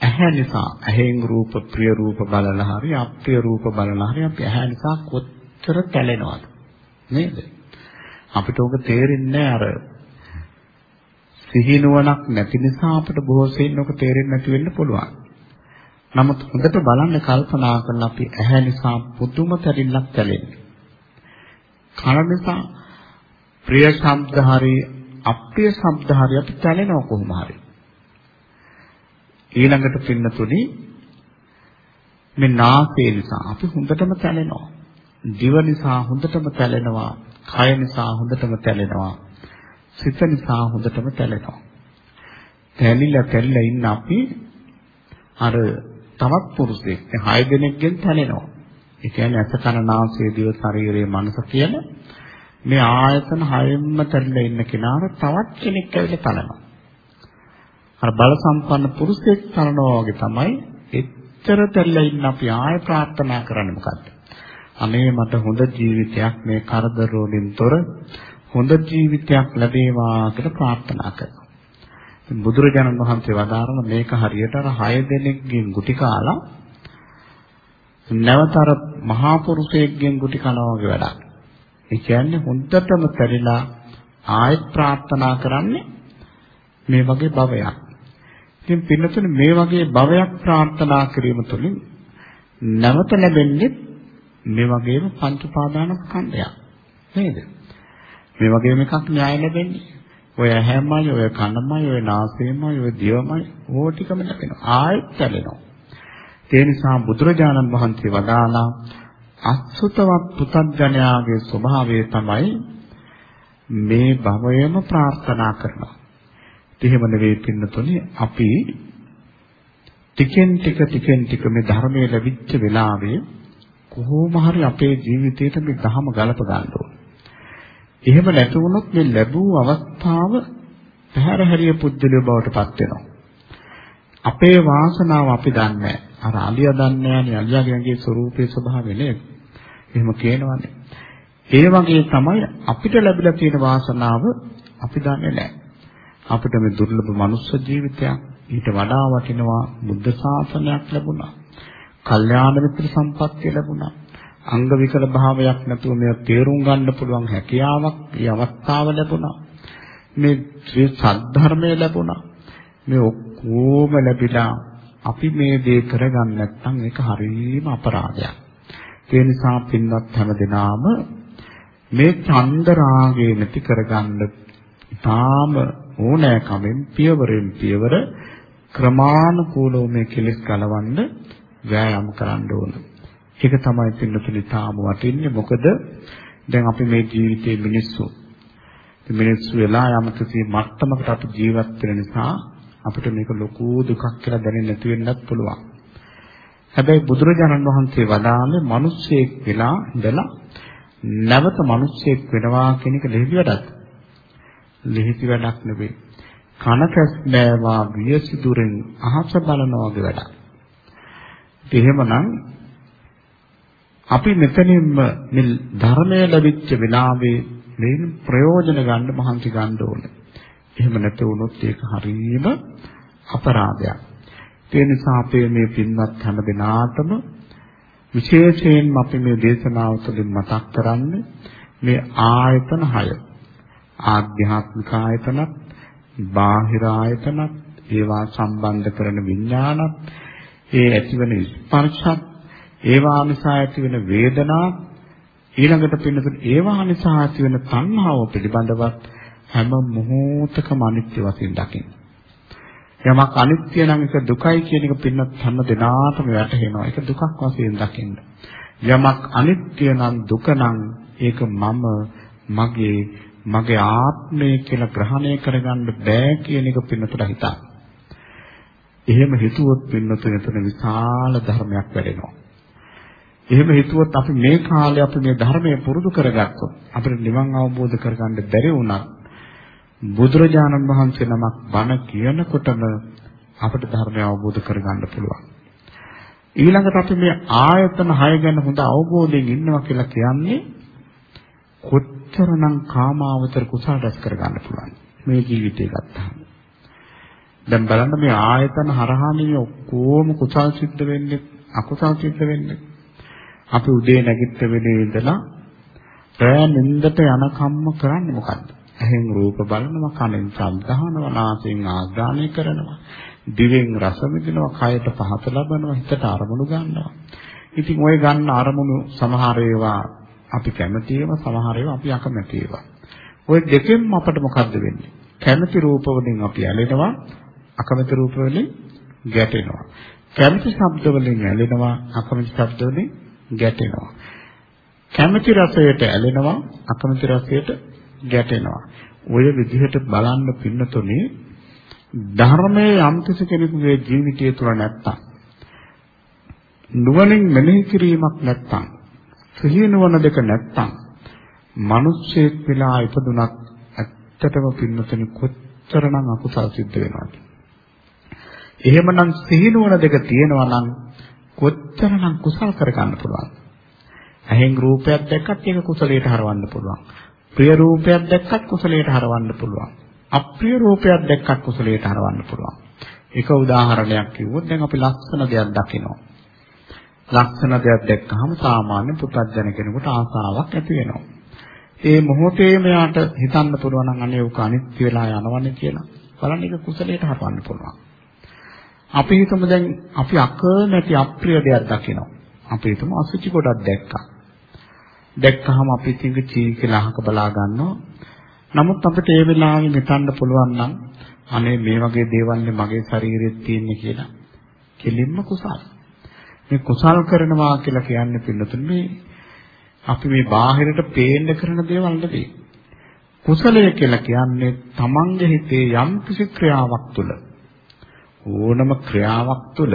ඇහැ නිසා ඇහෙන් රූප ප්‍රිය රූප බලලා හරි අප්‍රිය රූප බලලා හරි අපි ඇහැ නිසා කොච්චර කැලෙනවද? නේද? අපිට ඕක තේරෙන්නේ අර සිහිනුවණක් නැති නිසා අපිට බොහෝ සෙයින් ඕක තේරෙන්නේ නැති වෙන්න පුළුවන්. නමුත් හොඳට බලන්න කල්පනා කරලා අපි ඇහැ නිසා පුදුම තැරිල්ලක් කැලෙන්නේ. කන නිසා ප්‍රිය ශබ්ද හරි අප්‍රිය ශබ්ද හරි අපි කැලෙනවා කොහොම හරි. ඊළඟට පින්නතුනි මේ නාසය නිසා අපි හොඳටම තැලෙනවා. දිව නිසා හොඳටම තැලෙනවා. කය නිසා හොඳටම තැලෙනවා. සිත නිසා හොඳටම තැලෙනවා. තැලිලා තැලිලා ඉන්න අපි අර තවත් පුරුෂයෙක් හය දෙනෙක්ගෙන් තැලෙනවා. ඒ කියන්නේ අස කන නාසය දිව ශරීරය මනස කියන මේ ආයතන හයෙන්ම තැලිලා ඉන්න කෙනාට තවත් කෙනෙක් ඇවිල්ලා තලනවා. අර බල සම්පන්න පුරුෂයෙක් තරනවා වගේ තමයි එච්චර තැල්ලා ඉන්න අපි ආය ප්‍රාර්ථනා කරන්නේ මොකද්ද? අනේ මට හොඳ ජීවිතයක් මේ කරදර වලින් තොර හොඳ ජීවිතයක් ලැබේවා කියලා ප්‍රාර්ථනා කරනවා. බුදුරජාණන් වහන්සේ වදාරන මේක හරියට අර 6 දෙනෙක්ගෙන් ගුටි කාලා නැවතර මහා පුරුෂයෙක්ගෙන් ගුටි කනවා වගේ වැඩක්. ඒ කියන්නේ හොඳටම පරිලා ආයෙත් ප්‍රාර්ථනා කරන්නේ මේ වගේ භවයක්. ඉතින් පින්නතුනේ මේ වගේ භවයක් ප්‍රාර්ථනා කිරීම තුළින් නැවත ලැබෙන්නේ මේ වගේම පංච උපාදාන ස්කන්ධයක් නේද? මේ වගේම එකක් න්‍යාය ලැබෙන්නේ. ඔය හැමයි, ඔය කනමයි, ඔය නාසයමයි, ඔය දිවමයි ඕ ටිකම ලැබෙනවා. ආයෙත් ලැබෙනවා. ඒ නිසා බුදුරජාණන් වහන්සේ වදාලා අසුතවත් පුතඥයාගේ ස්වභාවය තමයි මේ භවයම ප්‍රාර්ථනා කරනවා. එහෙම නෙවෙයි පින්නතුනේ අපි ටිකෙන් ටික ටිකෙන් ටික මේ ධර්මයේ ලැබිච්ච වෙලාවේ කොහොම හරි අපේ ජීවිතේට මේ ධහම ගලප ගන්න ඕනේ. එහෙම නැති වුණොත් මේ ලැබූ අවස්ථාව පැහැර හැරිය පුජ්‍යලිය බවට පත් වෙනවා. අපේ වාසනාව අපි දන්නේ අර අලියා දන්නේ නැහැ අලියාගේ ස්වરૂපයේ ස්වභාවය නේද? එහෙම කියනවනේ. ඒ වගේ තමයි අපිට ලැබිලා තියෙන වාසනාව අපි දන්නේ නැහැ. අපිට මේ දුර්ලභ මනුස්ස ජීවිතයක් ඊට වඩා වටිනවා බුද්ධ ශාසනයක් ලැබුණා. කල්යාණ මිත්‍ර සම්පත්තිය ලැබුණා. අංග විකල භාවයක් නැතුව මේ තේරුම් ගන්න පුළුවන් හැකියාවක් මේ අවස්ථාව ලැබුණා. මේ ශ්‍රී සද්ධර්මය ලැබුණා. මේ ඔක්කොම ලැබිලා අපි මේ දේ කරගන්න නැත්නම් ඒක හරීම අපරාධයක්. ඒ නිසා පින්වත් හැමදෙනාම මේ චන්ද රාගය නැති කරගන්න තාම ඕනෑකමෙන් පියවරෙන් පියවර ක්‍රමානුකූලව මේ කෙලෙස් ගලවන්න වෑයම් කරන්න ඕන. ඒක තමයි පින්නතුනි තාම වටින්නේ. මොකද දැන් අපි මේ ජීවිතේ මිනිස්සු මිනිස්සු වෙලා යම්කිසි මට්ටමකට අපි ජීවත් වෙන නිසා අපිට මේක ලොකු දුකක් කියලා දැනෙන්නේ නැති වෙන්නත් පුළුවන්. හැබැයි බුදුරජාණන් වහන්සේ වදාළේ මිනිස්සෙක් වෙලා ඉඳලා නැවත මිනිස්සෙක් වෙනවා කියන එක ලෙහෙවි වැඩක්. ලිහිති වැඩක් නෙවෙයි. කන කැස්බෑවා වියසිදුරෙන් අහස බලනවා වගේ වැඩක්. එහෙමනම් අපි මෙතනින්ම මේ ධර්මය ලැබිච්ච වෙලාවේ මේ ප්‍රයෝජන ගන්න මහන්සි ගන්න ඕනේ. එහෙම නැති වුණොත් ඒක හරියම අපරාධයක්. ඒ නිසා අපේ මේ පින්වත් හැම දිනාටම විශේෂයෙන්ම අපි මේ දේශනාව තුළින් මතක් කරන්නේ මේ ආයතන 6 ආධ්‍යාත්මික ආයතනත්, බාහිර ආයතනත්, ඒවා සම්බන්ධ කරන විඥානත්, ඒ ඇතිවන ස්පර්ශත්, ඒවා නිසා ඇතිවන වේදනාත්, ඊළඟට පින්නතුන් ඒවා නිසා ඇතිවන තණ්හාව පිළිබඳවත් හැම මොහොතකම අනිත්‍ය වශයෙන් දකින්න. යමක් අනිත්‍ය නම් ඒක දුකයි කියන එක පින්නත් හැම දිනාටම වැටහෙනවා. ඒක දුකක් වශයෙන් දකින්න. යමක් අනිත්‍ය නම් දුක නම් ඒක මම මගේ මගේ ආත්මය කියලා ග්‍රහණය කරගන්න බෑ කියන එක පින්නතට හිතා. එහෙම හිතුවොත් පින්නතට එතන විශාල ධර්මයක් වැඩෙනවා. එහෙම හිතුවොත් අපි මේ කාලේ අපි මේ ධර්මය පුරුදු කරගත්තොත් අපිට නිවන් අවබෝධ කරගන්න බැරි වුණා බුදුරජාණන් වහන්සේ නමක් බණ කියනකොටම අපිට ධර්මය අවබෝධ කරගන්න පුළුවන්. ඊළඟට අපි මේ ආයතන 6 ගැන හොඳ අවබෝධයෙන් ඉන්නවා කියලා කියන්නේ කොච්චරනම් කාමාවතර කුසල රැස් කරගන්න පුළුවන් මේ ජීවිතේ ගත්තාම. දැන් බලන්න මේ ආයතන හරහා මේ ඔක්කොම කුසල් සිද්ධ වෙන්නේ අකුසල් සිද්ධ වෙන්නේ. අපි උදේ නැගිට වෙලේ ඉඳලා රෑ නින්දට යනකම්ම කරන්නේ මොකද්ද? ඇහෙන් රූප බලනවා, කනෙන් ශබ්ද අහනවා, නාසයෙන් ආග්‍රහණය කරනවා, දිවෙන් රස විඳිනවා, කයට පහත ලබනවා, හිතට අරමුණු ගන්නවා. ඉතින් ওই ගන්න අරමුණු සමහර ඒවා අපි කැමති ඒවා, සමහර ඒවා අපි අකමැති ඒවා. ওই දෙකෙන්ම අපිට මොකද්ද වෙන්නේ? කැමති රූප වලින් අපි ඇලෙනවා, අකමැති රූප වලින් ගැටෙනවා. කැමති ශබ්ද වලින් ඇලෙනවා, අකමැති ශබ්ද වලින් ගැටෙනවා. කැමති රසයට ඇලෙනවා, අකමැති රසයට ගැටෙනවා. ඔය විදිහට බලන්න පින්නතොනේ ධර්මයේ යම්කිසි කෙනෙකුගේ ජීවිතය තුළ නැත්තම් නුවණින් මෙනෙහි කිරීමක් නැත්තම් සිහිය නුවණ දෙක නැත්තම් මිනිස්සෙක් වෙලා ඉපදුනත් ඇත්තටම පින්නතොනේ කොච්චරනම් අකුසල් සිද්ධ වෙනවද එහෙමනම් සිහිය නුවණ දෙක තියෙනවා නම් කොච්චරනම් කුසල් කරගන්න පුළුවන්ද ඇහෙන් රූපයක් දැක්කත් ඒක කුසලයට හරවන්න පුළුවන් ප්‍රිය රූපයක් දැක්කත් කුසලයට හරවන්න පුළුවන්. අප්‍රිය රූපයක් දැක්කත් කුසලයට හරවන්න පුළුවන්. එක උදාහරණයක් කිව්වොත් දැන් අපි ලස්සන දෙයක් දකිනවා. ලස්සන දෙයක් දැක්කහම සාමාන්‍ය පුතත්ජන කෙනෙකුට ආසාවක් ඇති වෙනවා. ඒ මොහොතේම යාට හිතන්න පුළුවන් නම් අනේ උක අනිත්‍ය වෙලා යනවනේ කියලා. බලන්න ඒක කුසලයට හරවන්න පුළුවන්. අපි හිතමු දැන් අපි අකමැති අප්‍රිය දෙයක් දකිනවා. අපි හිතමු අසුචි ගොඩක් දැක්කා. දැක්කහම අපි තිඟ චී කියලා අහක බලා ගන්නවා. නමුත් අපිට ඒ වෙලාවේ මෙතන්න පුළුවන් නම් අනේ මේ වගේ දේවල් මගේ ශරීරෙත් තියෙන්නේ කියලා. කෙලින්ම කුසල්. මේ කුසල් කරනවා කියලා කියන්නේ පින්නතුනේ අපි මේ බාහිරට පේන්න කරන දේවල් නෙවෙයි. කුසලය කියලා කියන්නේ තමන්ගේ හිතේ යම් කිසි ක්‍රියාවක් තුළ ඕනම ක්‍රියාවක් තුළ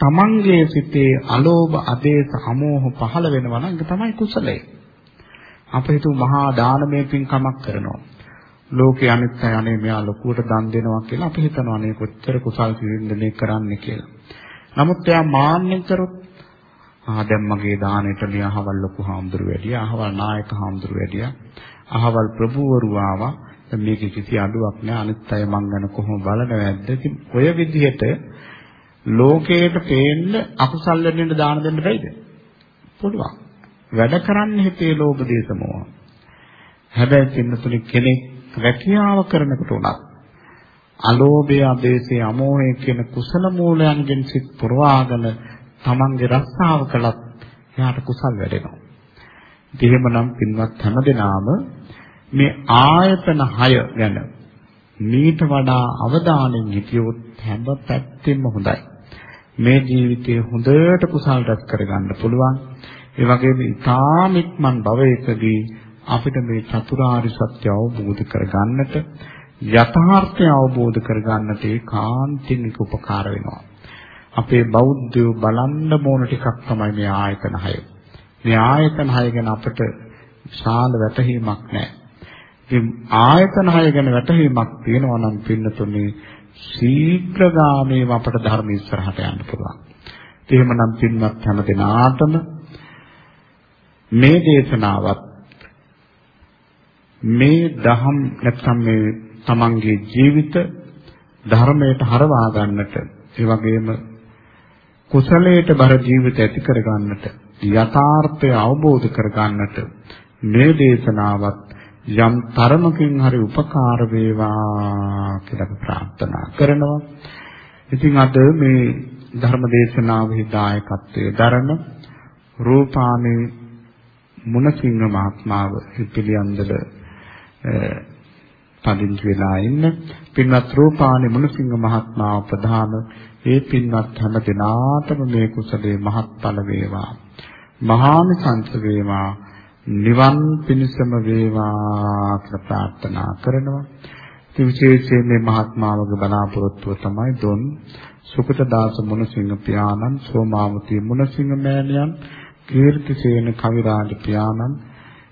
තමන්ගේ සිතේ අලෝභ අදේශ අමෝහ පහළ වෙනවා නම් ඒක තමයි කුසලය. අපි හිතුව මහා දානමය පින්කමක් කරනවා. ලෝකේ අනිත් අය අනේ මෙයා ලොකුවට දන් දෙනවා කියලා අපි හිතනවා නේ කොච්චර කුසල් සිරින්දනේ කරන්නේ කියලා. නමුත් එයා මාන්නෙන් කරොත් ආ දැන් මගේ දානෙට මේ අහවල් ලොකු හාමුදුරු වැඩියා, අහවල් නායක හාමුදුරු වැඩියා, අහවල් ප්‍රභූවරු ආවා. මේක කිසි අඩුවක් නෑ අනිත් අය මං ගැන කොහොම බලනවද? ඉතින් ඔය විදිහට ලෝකයට පේන්න අකුසල් වෙන්න දාන දෙන්න බැයිද? පුළුවන්. වැඩ කරන්නේ හිතේ ලෝභ දේශ මොහ. හැබැයි පින්නතුනි කෙනෙක් රැකියාව කරනකොට උනත් අලෝභය, අදේශය, අමෝහය කියන කුසල මූලයන්ගෙන් සිත් පුරවාගෙන තමන්ගේ රස්සාව කළත් එයාට කුසල් වැඩෙනවා. එහෙමනම් පින්වත් හැමදෙනාම මේ ආයතන 6 ගැන මීට වඩා අවධානයෙන් හිටියොත් හැම පැත්තෙම හොඳයි. මේ ජීවිතයේ හොඳට කුසල් රැස් කරගන්න පුළුවන්. ඒ වගේම ඊ타ම ඉක්මන් භවයකදී අපිට මේ චතුරාර්ය සත්‍ය අවබෝධ කරගන්නට යථාර්ථය අවබෝධ කරගන්නට ඒකාන්තින් එක උපකාර වෙනවා. අපේ බෞද්ධයෝ බලන්න ඕන ටිකක් තමයි මේ ආයතන 6. මේ ආයතන 6 ගැන අපිට විශාල වැටහීමක් නැහැ. ඉතින් ආයතන 6 ගැන වැටහීමක් තියෙනවා නම් පින්නතුනේ ශීඝ්‍රගාමීව අපට ධර්ම ඉස්සරහට යන්න පුළුවන්. එහෙමනම් පින්වත් හැම දිනාටම මේ දේශනාවත් මේ දහම් නැත්නම් මේ තමන්ගේ ජීවිත ධර්මයට හරවා ගන්නට ඒ වගේම කුසලයට බර ජීවිත ඇති කර ගන්නට යථාර්ථය අවබෝධ කර ගන්නට මේ දේශනාවත් යම් තරමකින් හරි උපකාර වේවා කියලා ප්‍රාර්ථනා කරනවා. ඉතින් අද මේ ධර්ම දේශනාවෙහි දායකත්වයේ දරන රූපානේ මුණසිංහ මහත්මාව පිළියන්දල පදිංචි වෙලා ඉන්න. පින්වත් රූපානේ මුණසිංහ මහත්මාව ප්‍රධාන ඒ පින්වත් හැම දිනාටම මේ කුසලයේ මහත්ඵල වේවා. මහානිසංස වේවා. නිවන් පිණසම වේවා කියලා ප්‍රාර්ථනා කරනවා. ඉතින් විශේෂයෙන් මේ මහත්මාවගේ බලාපොරොත්තුව තමයි දොන් සුකතදාස මුණසිංහ පියාණන්, සෝමාවතී මුණසිංහ මෑණියන්, කීර්තිසේන කවිරාජ පියාණන්,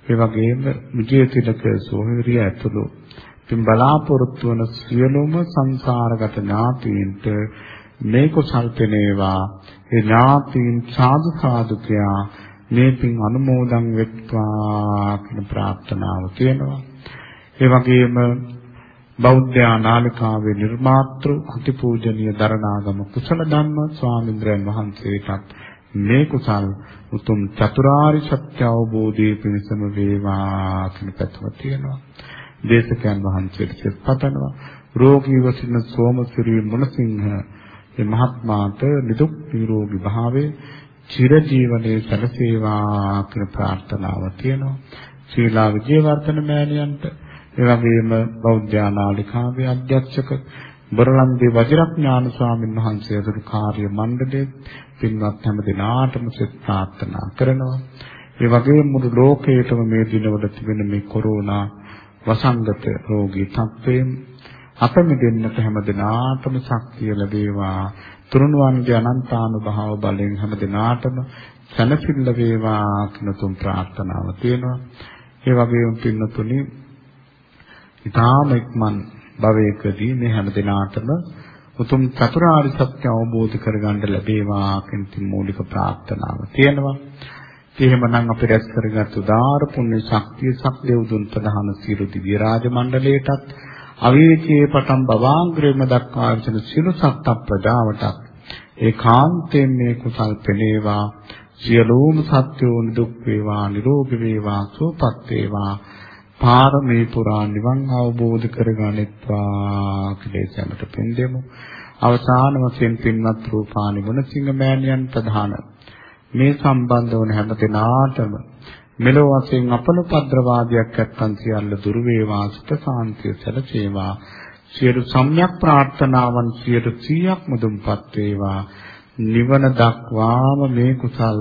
ඒ වගේම විජේතිලක සෝහිරිය ඇතුළු ඉතින් බලාපොරොත්තු වන සියලුම සංසාරගත ඥාතීන්ට මේ කුසල් පෙනේවා ඒ ඥාතීන් සාදු සාදු කියා මේ පින් අනුමෝදන් වෙත්වා කියන ප්‍රාර්ථනාව තියෙනවා. ඒ වගේම බෞද්ධ නාලිකාවේ නිර්මාතෘ අතිපූජනීය දරණාගම කුසල ධම්ම ස්වාමීන්ද්‍රයන් වහන්සේටත් මේ කුසල් උතුම් චතුරාර්ය සත්‍ය අවබෝධයේ පිණසම වේවා කියන පැතුම තියෙනවා. දේශකයන් වහන්සේට පතනවා. රෝගීව සිටින සෝමසිරි මුණසිංහ මේ මහත්මාට නිදුක් නිරෝගී භාවයේ චිර ජීවනයේ සැලසේවා කියන ප්‍රාර්ථනාව තියෙනවා. ශ්‍රීලා විජේවර්ධන මෑණියන්ට ඒ වගේම බෞද්ධ ආනාලිකාවේ අධ්‍යක්ෂක බරලන්දේ වජිරඥාන ස්වාමීන් වහන්සේ ඇතුළු කාර්ය මණ්ඩලයේ පින්වත් හැම දිනාටම සෙත් ප්‍රාර්ථනා කරනවා. ඒ වගේම මුළු ලෝකයටම මේ දිනවල තිබෙන මේ කොරෝනා වසංගත රෝගී තත්ත්වයෙන් අප මෙදෙන්නට හැම දිනාටම ශක්තිය ලැබේවා තුරුණුවන්ගේ අනන්තානුභාව බලයෙන් හැම දිනාටම සැනසෙල්ල වේවා කියන තුන් ප්‍රාර්ථනාව තියෙනවා. ඒ වගේම පින්නතුනි ඊටාම ඉක්මන් භවයකදී මේ හැම දිනාටම උතුම් චතුරාර්ය සත්‍ය අවබෝධ කරගන්න ලැබේවා කියන තින් මූලික ප්‍රාර්ථනාව තියෙනවා. එහෙමනම් අපි රැස් කරගත් උදාාර පුණ්‍ය ශක්තිය සක්දේවුදුන් ප්‍රධාන සියලු දිව්‍ය රාජ මණ්ඩලයටත් අවීචයේ පටන් බවාංග්‍රේම දක්වා විසන සියලු සත්ත්ව ප්‍රජාවට ඒකාන්තයෙන් මේ කුසල් පෙනේවා. සියලුම සත්‍යෝ නිදුක් වේවා නිරෝගී වේවා සුවපත් වේවා. පාරමී පුරා නිවන් අවබෝධ කරගනිත්වා කියලා පෙන්දෙමු. අවසාන වශයෙන් පින්වත් රූපානි ගුණසිංහ මෑණියන් ප්‍රධාන මේ සම්බන්ධ වන හැම දිනාටම මෙලොව වශයෙන් අපලපද්‍රවාදයක් නැත්තන් සියල්ල දුරු වේවා සුත සාන්තිය සැලසේවා සියලු සම්‍යක් ප්‍රාර්ථනාවන් සියලු 100ක් මුදුන්පත් වේවා නිවන දක්වාම මේ කුසල්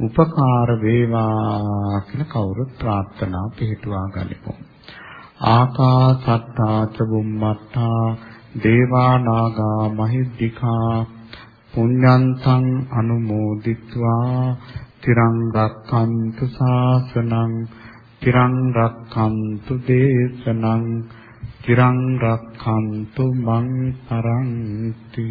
උපකාර වේවා කියලා කවුරුත් ප්‍රාර්ථනා පිළිටුවා ගනිමු. ආකාසත්තා ච බුම්මත්තා දේවා නාග මහිද්దికා පුඤ්ඤන්තං අනුමෝදිත්වා. තිරං රක්ඛන්තු ශාසනං තිරං රක්ඛන්තු දේශනං තිරං රක්ඛන්තු මං පරන්ති.